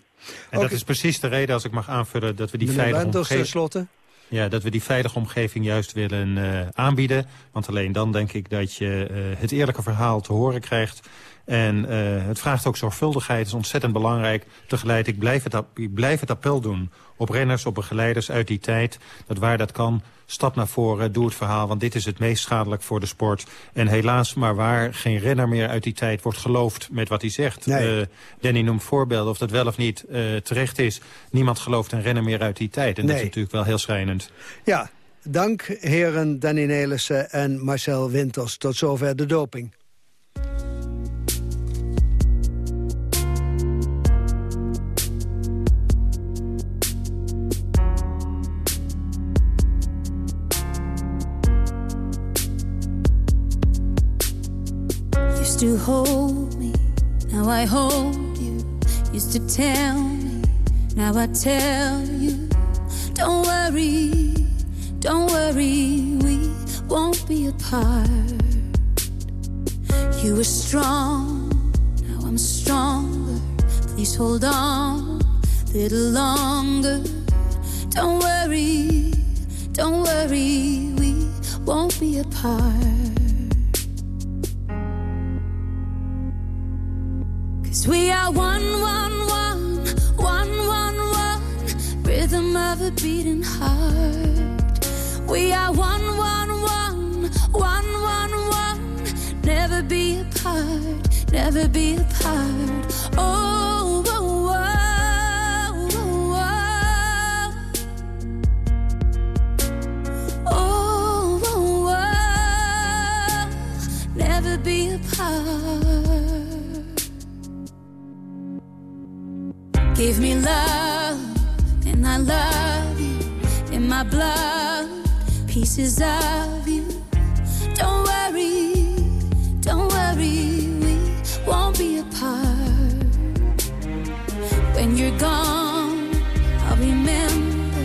En dat is precies de reden, als ik mag aanvullen, dat we die Meneer veilige omgeving... tenslotte. Ja, dat we die veilige omgeving juist willen eh, aanbieden. Want alleen dan denk ik dat je eh, het eerlijke verhaal te horen krijgt. En eh, het vraagt ook zorgvuldigheid, is ontzettend belangrijk. Tegelijk, ik blijf, het, ik blijf het appel doen op renners, op begeleiders uit die tijd. Dat waar dat kan, stap naar voren, doe het verhaal. Want dit is het meest schadelijk voor de sport. En helaas, maar waar geen renner meer uit die tijd wordt geloofd met wat hij zegt. Nee. Eh, Danny noemt voorbeelden, of dat wel of niet eh, terecht is. Niemand gelooft een renner meer uit die tijd. En dat is natuurlijk wel heel schrijnend. Ja, dank heren Danny Nelissen en Marcel Winters. Tot zover de doping. Used to hold me, now I hold you. Used to tell me, now I tell you. Don't worry, don't worry, we won't be apart. You were strong, now I'm stronger. Please hold on a little longer. Don't worry, don't worry, we won't be apart. Cause we are one, one, one, one, one, one, rhythm of a beating heart. We are one, one, one, one, one, one, never be apart, never be apart. Oh, oh, oh, oh, oh, oh, oh, oh. never be apart. Give me love, and I love you in my blood, pieces of you. Don't worry, don't worry, we won't be apart. When you're gone, I'll remember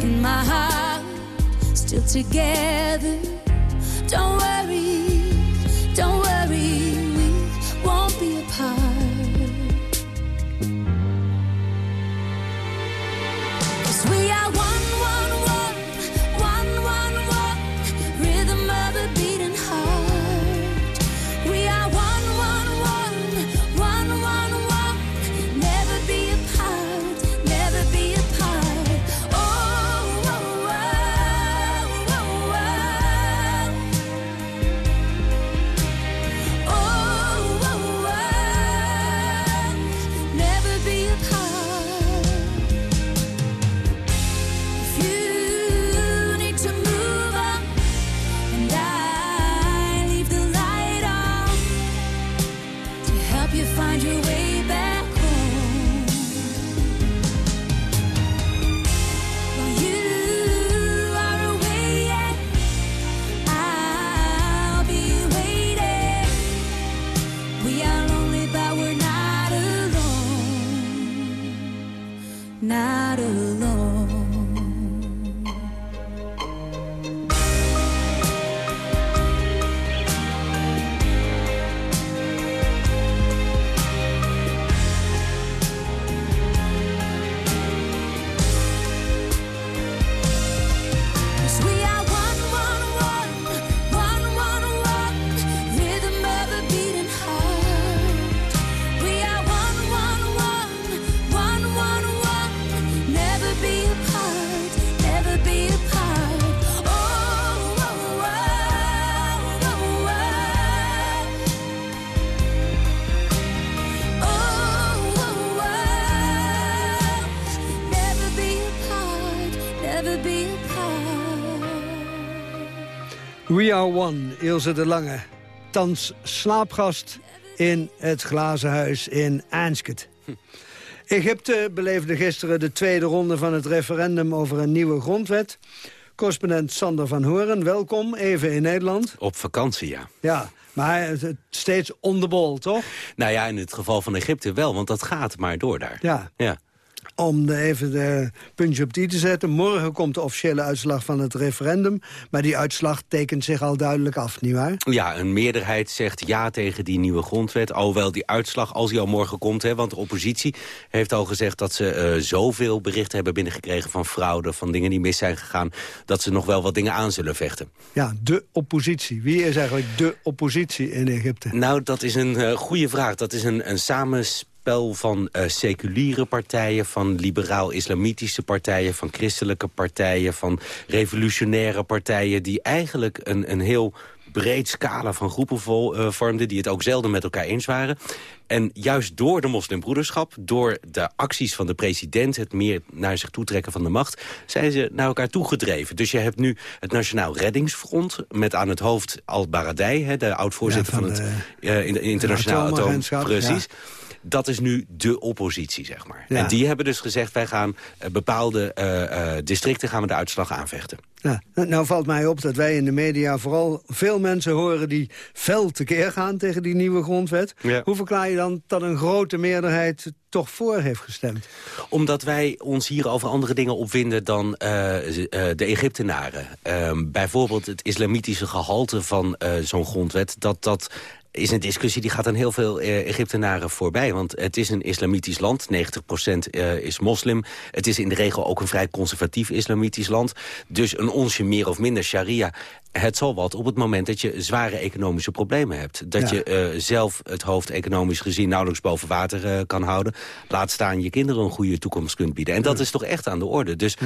in my heart, still together. Don't worry, We Are One, Ilse de Lange. Thans slaapgast in het Glazen Huis in Aansket. Egypte beleefde gisteren de tweede ronde van het referendum over een nieuwe grondwet. Correspondent Sander van Horen, welkom, even in Nederland. Op vakantie, ja. Ja, maar het steeds on the ball, toch? Nou ja, in het geval van Egypte wel, want dat gaat maar door daar. Ja. Ja. Om even de puntje op die te zetten. Morgen komt de officiële uitslag van het referendum. Maar die uitslag tekent zich al duidelijk af, nietwaar? Ja, een meerderheid zegt ja tegen die nieuwe grondwet. Alhoewel die uitslag, als die al morgen komt... Hè, want de oppositie heeft al gezegd dat ze eh, zoveel berichten hebben binnengekregen... van fraude, van dingen die mis zijn gegaan... dat ze nog wel wat dingen aan zullen vechten. Ja, de oppositie. Wie is eigenlijk de oppositie in Egypte? Nou, dat is een eh, goede vraag. Dat is een, een samenspel van eh, seculiere partijen... van liberaal-islamitische partijen... van christelijke partijen, van revolutionaire partijen... die eigenlijk een, een heel breed scala van groepen vol, eh, vormden... die het ook zelden met elkaar eens waren. En juist door de moslimbroederschap, door de acties van de president... het meer naar zich toetrekken van de macht, zijn ze naar elkaar toegedreven. Dus je hebt nu het Nationaal Reddingsfront... met aan het hoofd Al-Baradei, hè, de oud-voorzitter Ja, van, van het eh, in- internationaal atoom... Precies. ja. Dat is nu de oppositie, zeg maar. Ja. En die hebben dus gezegd, wij gaan eh, bepaalde eh, eh, districten gaan we de uitslag aanvechten. Ja, nou- nou valt mij op dat wij in de media vooral veel mensen horen... die fel tekeer gaan tegen die nieuwe grondwet. Ja. Hoe verklaar je dan dat een grote meerderheid toch voor heeft gestemd? Omdat wij ons hier over andere dingen opwinden dan de Egyptenaren. Ehm, bijvoorbeeld het islamitische gehalte van zo'n grondwet... dat dat is een discussie die gaat aan heel veel eh, Egyptenaren voorbij. Want het is een islamitisch land, 90% eh, is moslim. Het is in de regel ook een vrij conservatief islamitisch land. Dus een onsje meer of minder sharia... Het zal wat op het moment dat je zware economische problemen hebt. Dat Ja. je eh, zelf het hoofd economisch gezien nauwelijks boven water kan houden. Laat staan je kinderen een goede toekomst kunt bieden. En dat is toch echt aan de orde. Dus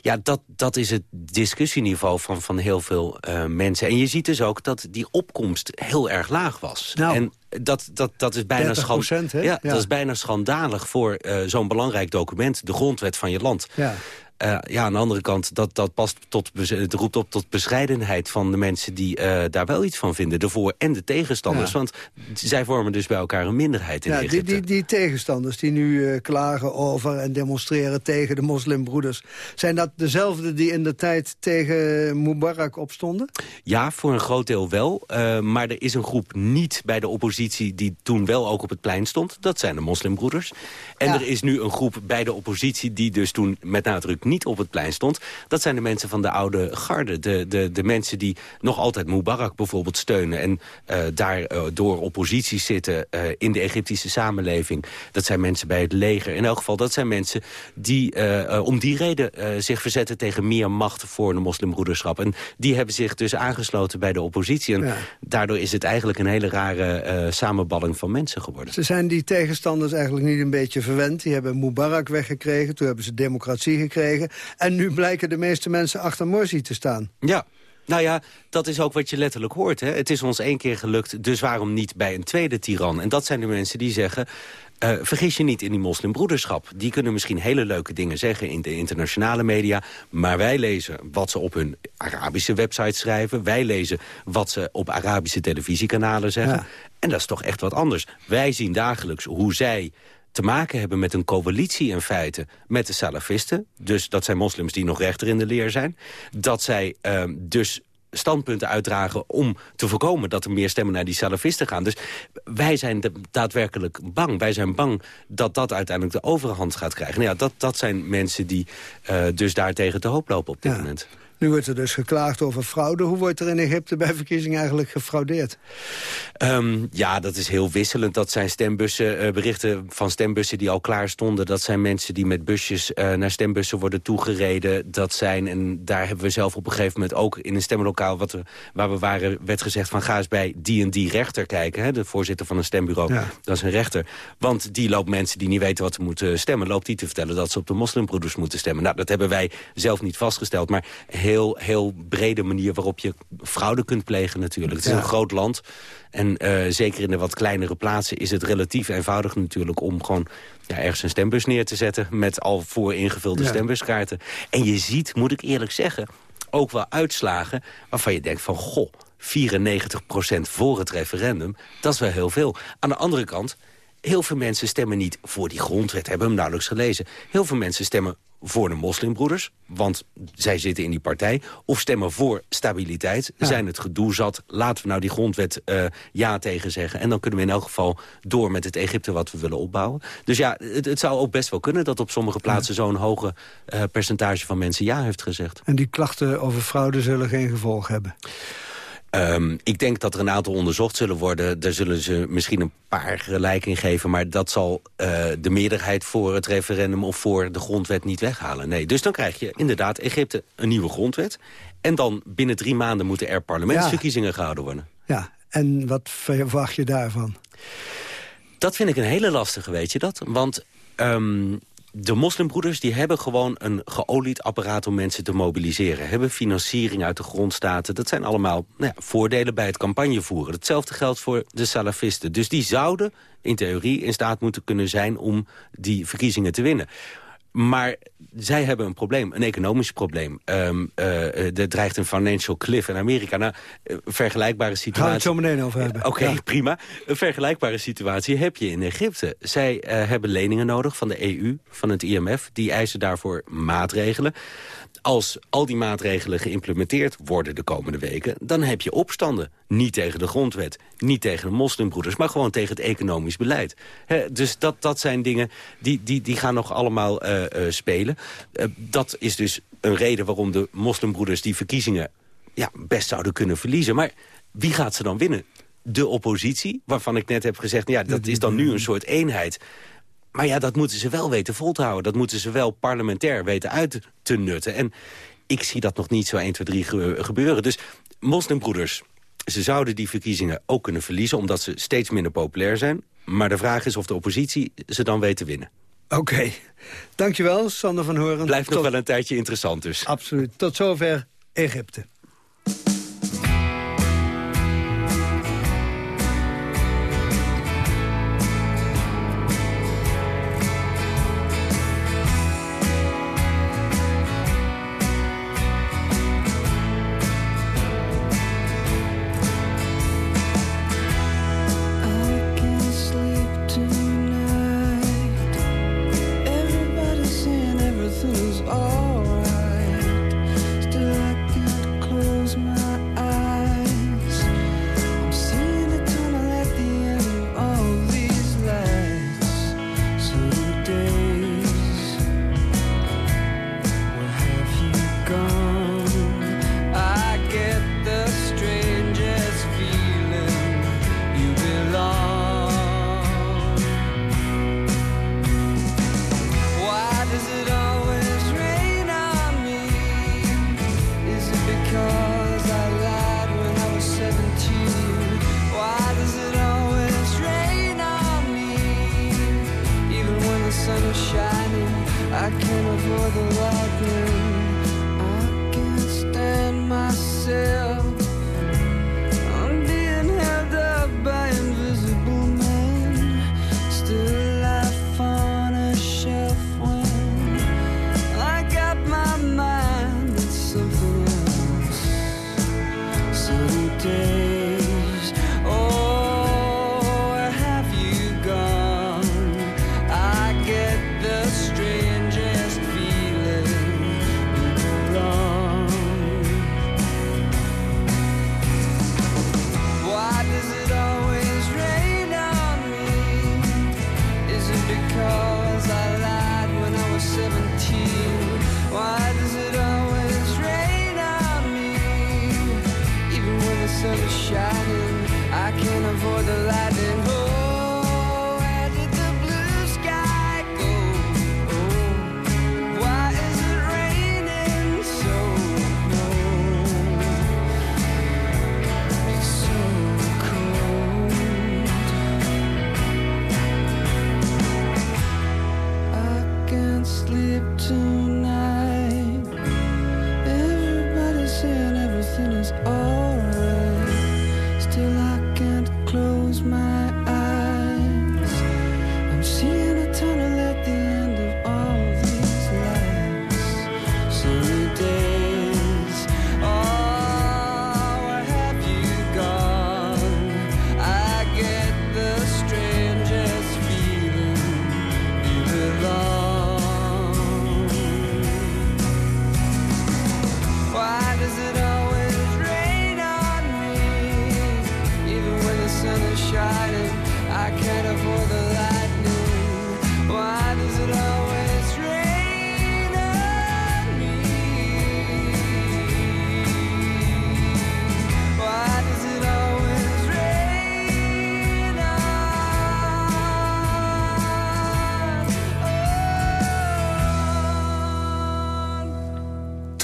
ja, dat, dat is het discussieniveau van, van heel veel mensen. En je ziet dus ook dat die opkomst heel erg laag was. Nou. en dat, dat, dat is bijna 30%, schan- hè? Ja, Ja. dat is bijna schandalig voor eh, zo'n belangrijk document. De grondwet van je land. Ja. Eh, ja, aan de andere kant, dat, dat past tot, het roept op tot bescheidenheid van de mensen die eh, daar wel iets van vinden. De voor- en de tegenstanders. Ja. Want zij vormen dus bij elkaar een minderheid in Ja, die, Egypte. die, die tegenstanders die nu eh, klagen over en demonstreren tegen de moslimbroeders... zijn dat dezelfde die in de tijd tegen Mubarak opstonden? Ja, voor een groot deel wel. Maar er is een groep niet bij de oppositie die toen wel ook op het plein stond. Dat zijn de moslimbroeders. En er is nu een groep bij de oppositie die dus toen met nadruk niet op het plein stond. Dat zijn de mensen van de oude garde. De, de, de mensen die nog altijd Mubarak bijvoorbeeld steunen. En eh, daar eh, door oppositie zitten eh, in de Egyptische samenleving. Dat zijn mensen bij het leger. In elk geval, dat zijn mensen die om die reden zich verzetten tegen meer macht voor de moslimbroederschap. En die hebben zich dus aangesloten bij de oppositie. En Ja. daardoor is het eigenlijk een hele rare samenballing van mensen geworden. Ze zijn die tegenstanders eigenlijk niet een beetje verwend. Die hebben Mubarak weggekregen, toen hebben ze democratie gekregen. En nu blijken de meeste mensen achter Morsi te staan. Ja. Nou ja, dat is ook wat je letterlijk hoort. Hè? Het is ons één keer gelukt, dus waarom niet bij een tweede tiran? En dat zijn de mensen die zeggen... eh, vergis je niet in die moslimbroederschap. Die kunnen misschien hele leuke dingen zeggen in de internationale media... maar wij lezen wat ze op hun Arabische website schrijven. Wij lezen wat ze op Arabische televisiekanalen zeggen. Ja. En dat is toch echt wat anders. Wij zien dagelijks hoe zij te maken hebben met een coalitie in feite met de salafisten. Dus dat zijn moslims die nog rechter in de leer zijn. Dat zij ehm, dus standpunten uitdragen... om te voorkomen dat er meer stemmen naar die salafisten gaan. Dus wij zijn daadwerkelijk bang. Wij zijn bang dat dat uiteindelijk de overhand gaat krijgen. Nou ja, dat, dat zijn mensen die uh, dus daartegen te hoop lopen op dit moment. Nu wordt er dus geklaagd over fraude. Hoe wordt er in Egypte bij verkiezingen eigenlijk gefraudeerd? Um, ja, dat is heel wisselend. Dat zijn stembussen, uh, berichten van stembussen die al klaar stonden. Dat zijn mensen die met busjes uh, naar stembussen worden toegereden. Dat zijn, en daar hebben we zelf op een gegeven moment ook in een stemlokaal... Wat we, waar we waren, werd gezegd van ga eens bij die en die rechter kijken. Hè, de voorzitter van een stembureau, ja. dat is een rechter. Want die loopt mensen die niet weten wat ze moeten stemmen... loopt die te vertellen dat ze op de moslimbroeders moeten stemmen. Nou, dat hebben wij zelf niet vastgesteld, maar heel, heel brede manier waarop je fraude kunt plegen natuurlijk. Het is een groot land. En uh, zeker in de wat kleinere plaatsen is het relatief eenvoudig natuurlijk... om gewoon ja, ergens een stembus neer te zetten... met al voor ingevulde ja. stembuskaarten. En je ziet, moet ik eerlijk zeggen, ook wel uitslagen... waarvan je denkt van, goh, 94% voor het referendum... dat is wel heel veel. Aan de andere kant heel veel mensen stemmen niet voor die grondwet, hebben hem nauwelijks gelezen. Heel veel mensen stemmen voor de moslimbroeders, want zij zitten in die partij... of stemmen voor stabiliteit, ja. zijn het gedoe zat... laten we nou die grondwet uh, ja tegen zeggen... en dan kunnen we in elk geval door met het Egypte wat we willen opbouwen. Dus ja, het, het zou ook best wel kunnen dat op sommige plaatsen... Ja. zo'n hoge uh, percentage van mensen ja heeft gezegd. En die klachten over fraude zullen geen gevolg hebben? Um, ik denk dat er een aantal onderzocht zullen worden. Daar zullen ze misschien een paar gelijk in geven. Maar dat zal uh, de meerderheid voor het referendum of voor de grondwet niet weghalen. Nee, dus dan krijg je inderdaad Egypte een nieuwe grondwet. En dan binnen drie maanden moeten er parlementsverkiezingen ja. gehouden worden. Ja, en wat verwacht je daarvan? Dat vind ik een hele lastige, weet je dat? Want um, de moslimbroeders die hebben gewoon een geolied apparaat om mensen te mobiliseren. Hebben financiering uit de grondstaten. Dat zijn allemaal nou ja, voordelen bij het campagnevoeren. Hetzelfde geldt voor de salafisten. Dus die zouden in theorie in staat moeten kunnen zijn om die verkiezingen te winnen. Maar zij hebben een probleem, een economisch probleem. Um, uh, er dreigt een financial cliff in Amerika. Nou, een vergelijkbare situatie... Gaan we het zo meteen over hebben. Oké, okay, ja. prima. Een vergelijkbare situatie heb je in Egypte. Zij uh, hebben leningen nodig van de EU, van het IMF. Die eisen daarvoor maatregelen als al die maatregelen geïmplementeerd worden de komende weken... dan heb je opstanden. Niet tegen de grondwet, niet tegen de moslimbroeders... maar gewoon tegen het economisch beleid. Dus dat, dat zijn dingen die, die, die gaan nog allemaal uh, uh, spelen. Uh, dat is dus een reden waarom de moslimbroeders die verkiezingen... Ja, best zouden kunnen verliezen. Maar wie gaat ze dan winnen? De oppositie, waarvan ik net heb gezegd... ja, dat is dan nu een soort eenheid... Maar ja, dat moeten ze wel weten vol te houden. Dat moeten ze wel parlementair weten uit te nutten. En ik zie dat nog niet zo 1, 2, 3 gebeuren. Dus moslimbroeders, ze zouden die verkiezingen ook kunnen verliezen... omdat ze steeds minder populair zijn. Maar de vraag is of de oppositie ze dan weet te winnen. Oké. Okay. Dankjewel, Sander van Horen. Blijft Tot... nog wel een tijdje interessant dus. Absoluut. Tot zover Egypte. I can't avoid the light I can't stand myself.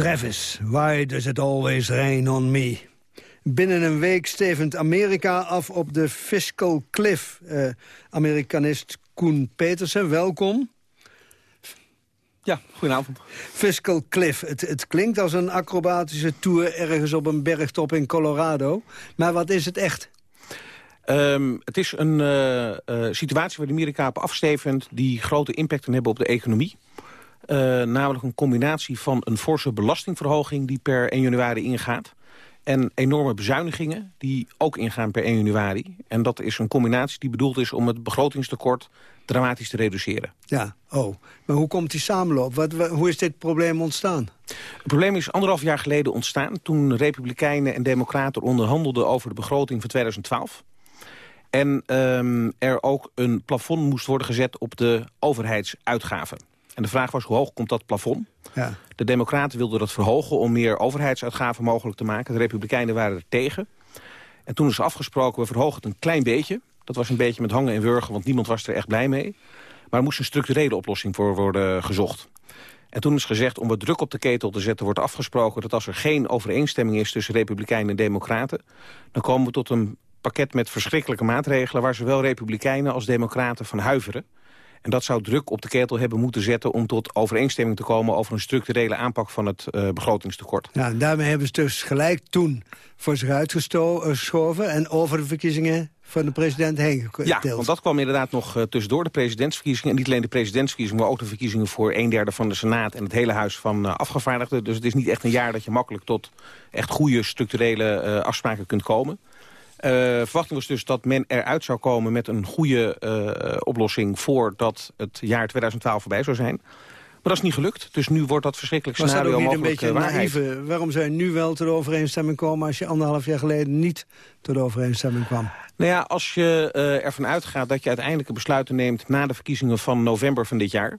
Travis, why does it always rain on me? Binnen een week stevend Amerika af op de Fiscal Cliff. Uh, Amerikanist Koen Petersen, welkom. Ja, goedenavond. Fiscal Cliff. Het, het klinkt als een acrobatische tour ergens op een bergtop in Colorado. Maar wat is het echt? Um, het is een uh, uh, situatie waar de Amerika op afstevend... die grote impacten hebben op de economie. Uh, namelijk een combinatie van een forse belastingverhoging... die per 1 januari ingaat. En enorme bezuinigingen die ook ingaan per 1 januari. En dat is een combinatie die bedoeld is om het begrotingstekort dramatisch te reduceren. Ja, oh. Maar hoe komt die samenloop? Wat, hoe is dit probleem ontstaan? Het probleem is anderhalf jaar geleden ontstaan... toen Republikeinen en Democraten onderhandelden over de begroting van 2012. En um, er ook een plafond moest worden gezet op de overheidsuitgaven. En de vraag was, hoe hoog komt dat plafond? Ja. De democraten wilden dat verhogen om meer overheidsuitgaven mogelijk te maken. De republikeinen waren er tegen. En toen is afgesproken, we verhogen het een klein beetje. Dat was een beetje met hangen en wurgen, want niemand was er echt blij mee. Maar er moest een structurele oplossing voor worden gezocht. En toen is gezegd, om wat druk op de ketel te zetten... wordt afgesproken dat als er geen overeenstemming is tussen republikeinen en democraten... dan komen we tot een pakket met verschrikkelijke maatregelen... waar zowel republikeinen als democraten van huiveren. En dat zou druk op de ketel hebben moeten zetten... om tot overeenstemming te komen over een structurele aanpak van het uh, begrotingstekort. En daarmee hebben ze dus gelijk toen voor zich uitgeschoven... en over de verkiezingen van de president heen Ja, want dat kwam inderdaad nog uh, tussendoor, de presidentsverkiezingen. En niet alleen de presidentsverkiezingen, maar ook de verkiezingen voor een derde van de Senaat en het hele Huis van uh, Afgevaardigden. Dus het is niet echt een jaar dat je makkelijk tot echt goede structurele afspraken kunt komen. Uh, verwachting was dus dat men eruit zou komen met een goede uh, oplossing... voordat het jaar 2012 voorbij zou zijn. Maar dat is niet gelukt. Dus nu wordt dat verschrikkelijk Was scenario dat ook niet een beetje waarheid. naïeve? Waarom zou je nu wel tot overeenstemming komen... als je anderhalf jaar geleden niet tot overeenstemming kwam? Nou ja, als je ervan uitgaat dat je uiteindelijke besluiten neemt... na de verkiezingen van november van dit jaar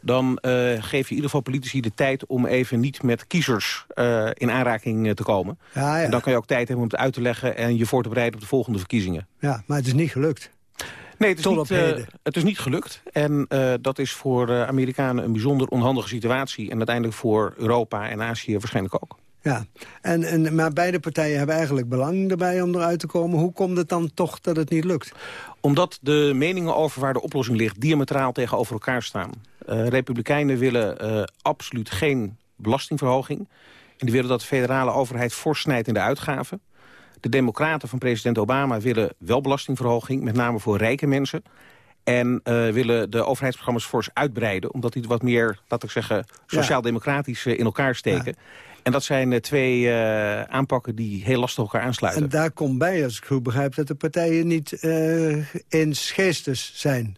dan uh, geef je in ieder geval politici de tijd om even niet met kiezers uh, in aanraking te komen. Ja, ja. En dan kan je ook tijd hebben om het uit te leggen en je voor te bereiden op de volgende verkiezingen. Ja, maar het is niet gelukt. Nee, het is, Tot niet, uh, het is niet gelukt. En dat is voor Amerikanen een bijzonder onhandige situatie. En uiteindelijk voor Europa en Azië waarschijnlijk ook. Ja, en, en, maar beide partijen hebben eigenlijk belang erbij om eruit te komen. Hoe komt het dan toch dat het niet lukt? Omdat de meningen over waar de oplossing ligt diametraal tegenover elkaar staan. Uh, Republikeinen willen uh, absoluut geen belastingverhoging. En die willen dat de federale overheid fors snijdt in de uitgaven. De democraten van president Obama willen wel belastingverhoging, met name voor rijke mensen. En uh, willen de overheidsprogramma's fors uitbreiden, omdat die wat meer, laat ik zeggen, sociaal-democratisch in elkaar steken. Ja. En dat zijn twee uh, aanpakken die heel lastig elkaar aansluiten. En daar komt bij, als ik goed begrijp, dat de partijen niet uh, eens geestes zijn.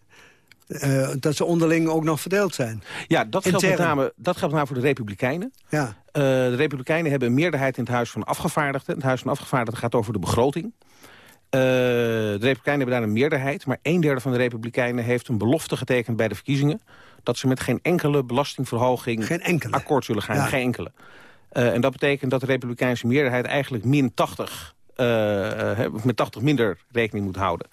Uh, dat ze onderling ook nog verdeeld zijn. Ja, dat geldt, met name, dat geldt met name voor de Republikeinen. Ja. Uh, de Republikeinen hebben een meerderheid in het Huis van Afgevaardigden. Het Huis van Afgevaardigden gaat over de begroting. Uh, de Republikeinen hebben daar een meerderheid. Maar een derde van de Republikeinen heeft een belofte getekend bij de verkiezingen... dat ze met geen enkele belastingverhoging geen enkele. akkoord zullen gaan. Ja. Geen enkele. En dat betekent dat de Republikeinse meerderheid eigenlijk min 80, met 80 minder rekening moet houden.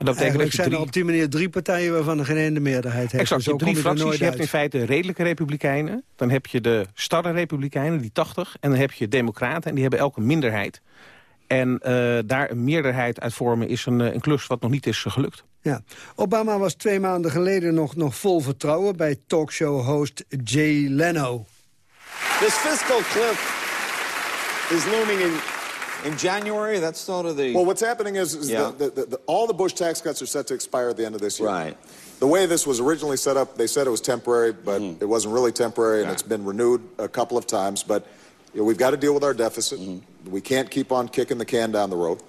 En dat betekent dat je zijn drie... er op die manier drie partijen waarvan er geen ene meerderheid heeft. Exact, je hebt drie fracties. Je hebt in feite redelijke republikeinen. Dan heb je de starre republikeinen, die 80. En dan heb je democraten en die hebben elke minderheid. En uh, daar een meerderheid uit vormen is een, een klus wat nog niet is gelukt. Ja. Obama was twee maanden geleden nog, nog vol vertrouwen bij talkshow-host Jay Leno. This fiscal cliff is looming in in January, that's sort of the... Well, what's happening is, is Yeah. the, the, the, all the Bush tax cuts are set to expire at the end of this year. Right. The way this was originally set up, they said it was temporary, but mm-hmm. it wasn't really temporary, and Yeah. it's been renewed a couple of times. But you know, we've got to deal with our deficit. Mm-hmm. We can't keep on kicking the can down the road.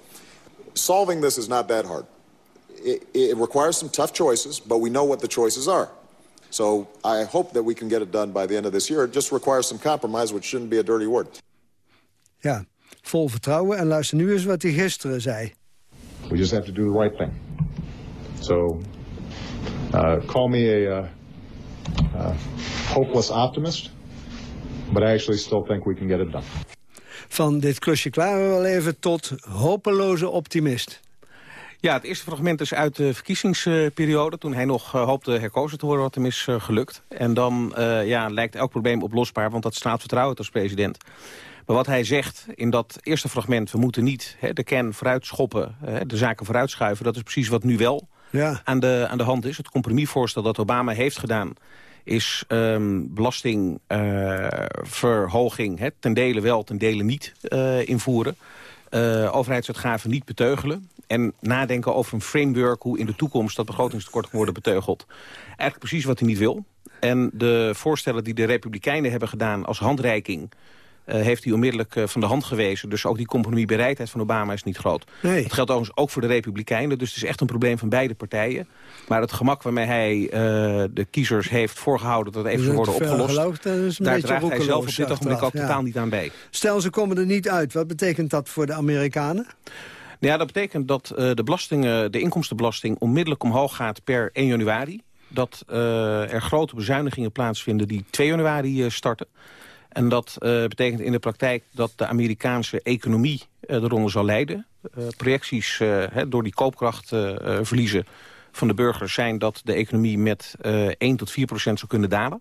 Solving this is not that hard. It, it requires some tough choices, but we know what the choices are. So I hope that we can get it done by the end of this year. It just requires some compromise, which shouldn't be a dirty word. Ja, vol vertrouwen. En luister nu eens wat hij gisteren zei. We just have to do the right thing. So, uh, call me a uh, uh, hopeless optimist, but I actually still think we can get it done. Van dit klusje klaren we wel even tot hopeloze optimist. Ja, het eerste fragment is uit de verkiezingsperiode... toen hij nog uh, hoopte herkozen te worden, wat hem is uh, gelukt. En dan uh, ja, lijkt elk probleem oplosbaar, want dat straalt vertrouwen als president. Maar wat hij zegt in dat eerste fragment... we moeten niet hè, de kern vooruit schoppen, hè, de zaken vooruitschuiven... dat is precies wat nu wel ja. aan, de, aan de hand is. Het compromisvoorstel dat Obama heeft gedaan is um, belastingverhoging uh, ten dele wel, ten dele niet uh, invoeren. Uh, overheidsuitgaven niet beteugelen. En nadenken over een framework hoe in de toekomst dat begrotingstekort kan worden beteugeld. Eigenlijk precies wat hij niet wil. En de voorstellen die de Republikeinen hebben gedaan als handreiking... Uh, heeft hij onmiddellijk uh, van de hand gewezen. Dus ook die compromisbereidheid van Obama is niet groot. Nee. Dat geldt overigens ook voor de Republikeinen. Dus het is echt een probleem van beide partijen. Maar het gemak waarmee hij uh, de kiezers heeft voorgehouden... dat het even zou worden opgelost... Daar draagt hij zelf op dit ogenblik ook ja. totaal niet aan bij. Stel, ze komen er niet uit. Wat betekent dat voor de Amerikanen? Ja, dat betekent dat uh, de, belastingen, de inkomstenbelasting onmiddellijk omhoog gaat per 1 januari. Dat uh, er grote bezuinigingen plaatsvinden die 2 januari starten. En dat uh, betekent in de praktijk dat de Amerikaanse economie uh, eronder zal lijden. Uh, projecties door die koopkrachtverliezen van de burgers zijn dat de economie met 1 tot 4 procent zou kunnen dalen.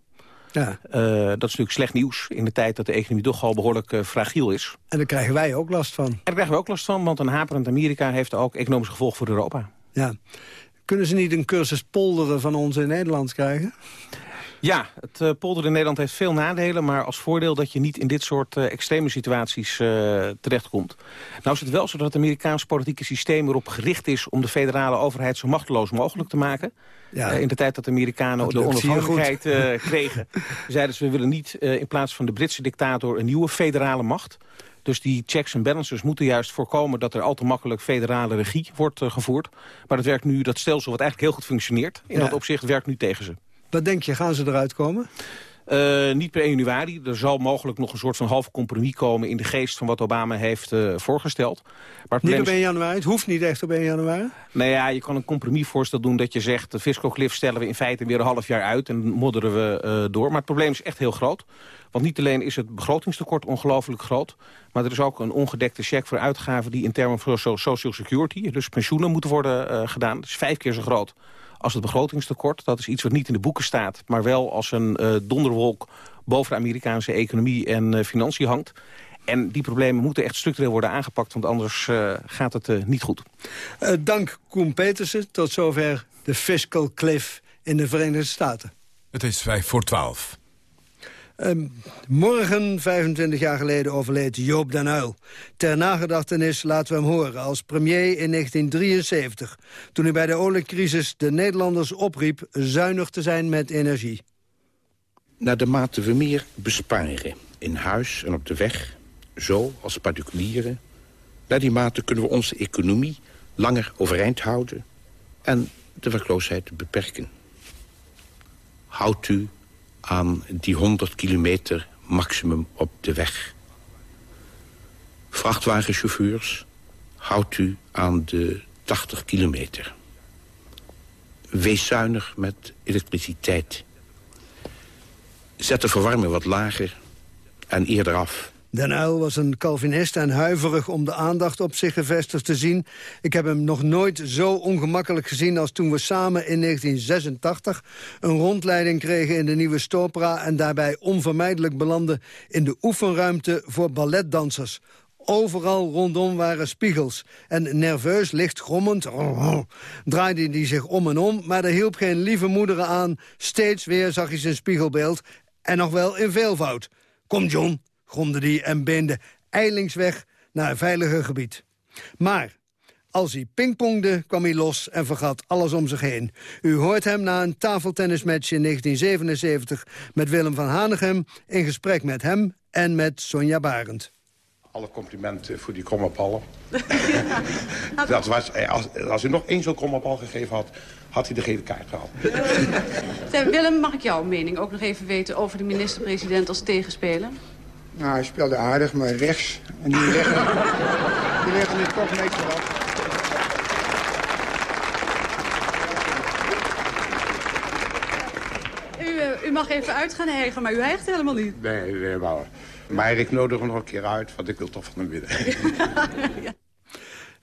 Ja. dat is natuurlijk slecht nieuws in de tijd dat de economie toch al behoorlijk fragiel is. En daar krijgen wij ook last van. En daar krijgen we ook last van, want een haperend Amerika heeft ook economisch gevolg voor Europa. Ja. Kunnen ze niet een cursus polderen van ons in Nederland krijgen? Ja, het uh, polder in Nederland heeft veel nadelen... maar als voordeel dat je niet in dit soort uh, extreme situaties uh, terechtkomt. Nou is het wel zo dat het Amerikaanse politieke systeem erop gericht is... om de federale overheid zo machteloos mogelijk te maken. Ja. in de tijd dat de Amerikanen Dat de onafhankelijkheid kregen... zeiden ze, we willen niet in plaats van de Britse dictator... een nieuwe federale macht... Dus die checks en balances moeten juist voorkomen... dat er al te makkelijk federale regie wordt gevoerd. Maar dat, werkt nu, dat stelsel wat eigenlijk heel goed functioneert... in Ja. dat opzicht werkt nu tegen ze. Wat denk je, gaan ze eruit komen? Uh, niet per 1 januari. Er zal mogelijk nog een soort van half compromis komen... in de geest van wat Obama heeft uh, voorgesteld. Maar Niet op 1 januari? Het hoeft niet echt op 1 januari? Nou ja, je kan een compromisvoorstel doen dat je zegt... de fiscal cliff stellen we in feite weer een half jaar uit... en modderen we uh, door. Maar het probleem is echt heel groot. Want niet alleen is het begrotingstekort ongelooflijk groot... maar er is ook een ongedekte cheque voor uitgaven... die in termen van social security, dus pensioenen, moeten worden gedaan. Dat is vijf keer zo groot als het begrotingstekort. Dat is iets wat niet in de boeken staat, maar wel als een uh, donderwolk boven de Amerikaanse economie en uh, financiën hangt. En die problemen moeten echt structureel worden aangepakt, want anders uh, gaat het niet goed. dank Koen Petersen. Tot zover de fiscal cliff in de Verenigde Staten. Het is vijf voor twaalf. Um, morgen, 25 jaar geleden, overleed Joop den Uyl. Ter nagedachtenis laten we hem horen als premier in 1973... toen hij bij de oliecrisis de Nederlanders opriep... zuinig te zijn met energie. Naar de mate we meer besparen in huis en op de weg... zo als particulieren... naar die mate kunnen we onze economie langer overeind houden... en de werkloosheid beperken. Houdt u aan die 100 kilometer maximum op de weg. Vrachtwagenchauffeurs, houdt u aan de 80 kilometer. Wees zuinig met elektriciteit. Zet de verwarming wat lager en eerder af. Den Uyl was een Calvinist en huiverig om de aandacht op zich gevestigd te zien. Ik heb hem nog nooit zo ongemakkelijk gezien als toen we samen in 1986 een rondleiding kregen in de nieuwe Stopra en daarbij onvermijdelijk belanden in de oefenruimte voor balletdansers. Overal rondom waren spiegels. En nerveus, licht grommend, draaide hij zich om en om... maar er hielp geen lieve moederen aan. Steeds weer zag hij zijn spiegelbeeld. En nog wel in veelvoud. Kom John, hij en beende eilingsweg naar een veiliger gebied. Maar als hij pingpongde, kwam hij los en vergat alles om zich heen. U hoort hem na een tafeltennismatch in 1977 met Willem van Hanegem... in gesprek met hem en met Sonja Barend. Alle complimenten voor die kommerballen. dat was, als, als u nog één zo'n kommerbal gegeven had, had hij de gele kaart gehad. Zeg, Willem, mag ik jouw mening ook nog even weten over de minister-president als tegenspeler? Nou, hij speelde aardig, maar rechts. En die leggen, die leggen het toch meestal af. U, uh, u mag even uit gaan hijgen, maar u hijgt helemaal niet. Nee, nee, maar... Maar ik nodig hem nog een keer uit, want ik wil toch van hem winnen. ja.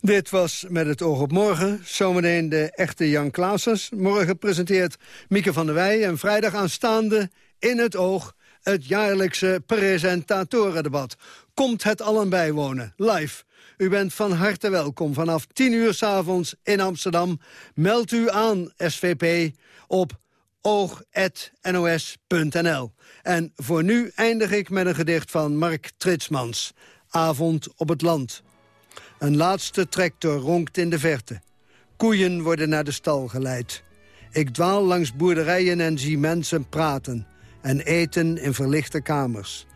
Dit was Met het oog op morgen. Zometeen de echte Jan Klaasens. Morgen presenteert Mieke van der Wij. En vrijdag aanstaande in het oog het jaarlijkse presentatorendebat. Komt het allen bijwonen, live. U bent van harte welkom vanaf 10 uur avonds in Amsterdam. Meld u aan, SVP, op oog.nos.nl. En voor nu eindig ik met een gedicht van Mark Tritsmans. Avond op het land. Een laatste tractor ronkt in de verte. Koeien worden naar de stal geleid. Ik dwaal langs boerderijen en zie mensen praten... en eten in verlichte kamers.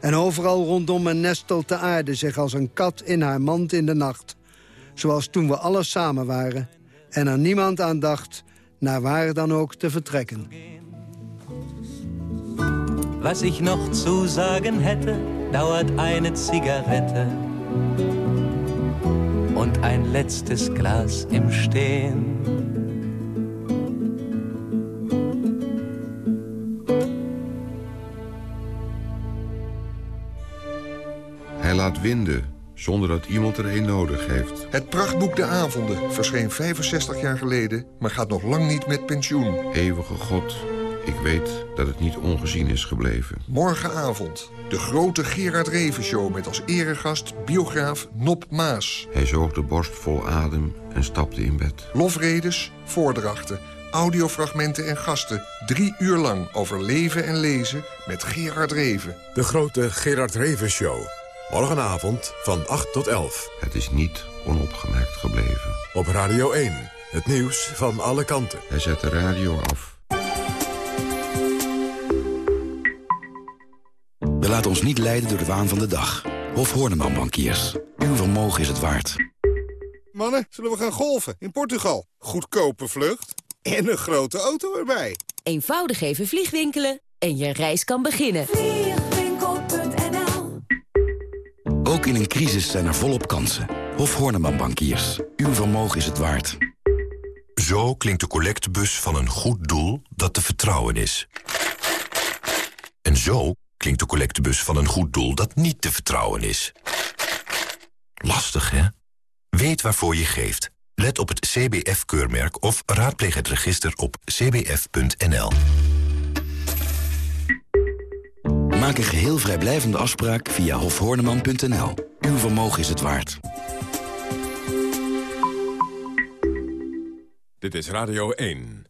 En overal rondom me nestelt de aarde zich als een kat in haar mand in de nacht. Zoals toen we alle samen waren en er niemand aan dacht... naar waar dan ook te vertrekken. Was ich noch zu sagen hätte, dauert eine Zigarette und ein letztes Glas im Stehen. Laat winden, zonder dat iemand er een nodig heeft. Het prachtboek De Avonden verscheen 65 jaar geleden... maar gaat nog lang niet met pensioen. Eeuwige God, ik weet dat het niet ongezien is gebleven. Morgenavond, de grote Gerard Reven Show... met als eregast biograaf Nop Maas. Hij zoog de borst vol adem en stapte in bed. Lofredes, voordrachten, audiofragmenten en gasten. Drie uur lang over leven en lezen met Gerard Reven. De grote Gerard Reven Show. Morgenavond van 8 tot 11. Het is niet onopgemerkt gebleven. Op Radio 1, het nieuws van alle kanten. Hij zet de radio af. We laten ons niet leiden door de waan van de dag. Hof Horneman Bankiers. Uw vermogen is het waard. Mannen, zullen we gaan golfen in Portugal? Goedkope vlucht en een grote auto erbij. Eenvoudig even vliegwinkelen en je reis kan beginnen. Ook in een crisis zijn er volop kansen. Hof Horneman Bankiers. Uw vermogen is het waard. Zo klinkt de collectebus van een goed doel dat te vertrouwen is. En zo klinkt de collectebus van een goed doel dat niet te vertrouwen is. Lastig, hè? Weet waarvoor je geeft. Let op het CBF-keurmerk of raadpleeg het register op cbf.nl. Maak een geheel vrijblijvende afspraak via hofhoorneman.nl. Uw vermogen is het waard. Dit is Radio 1.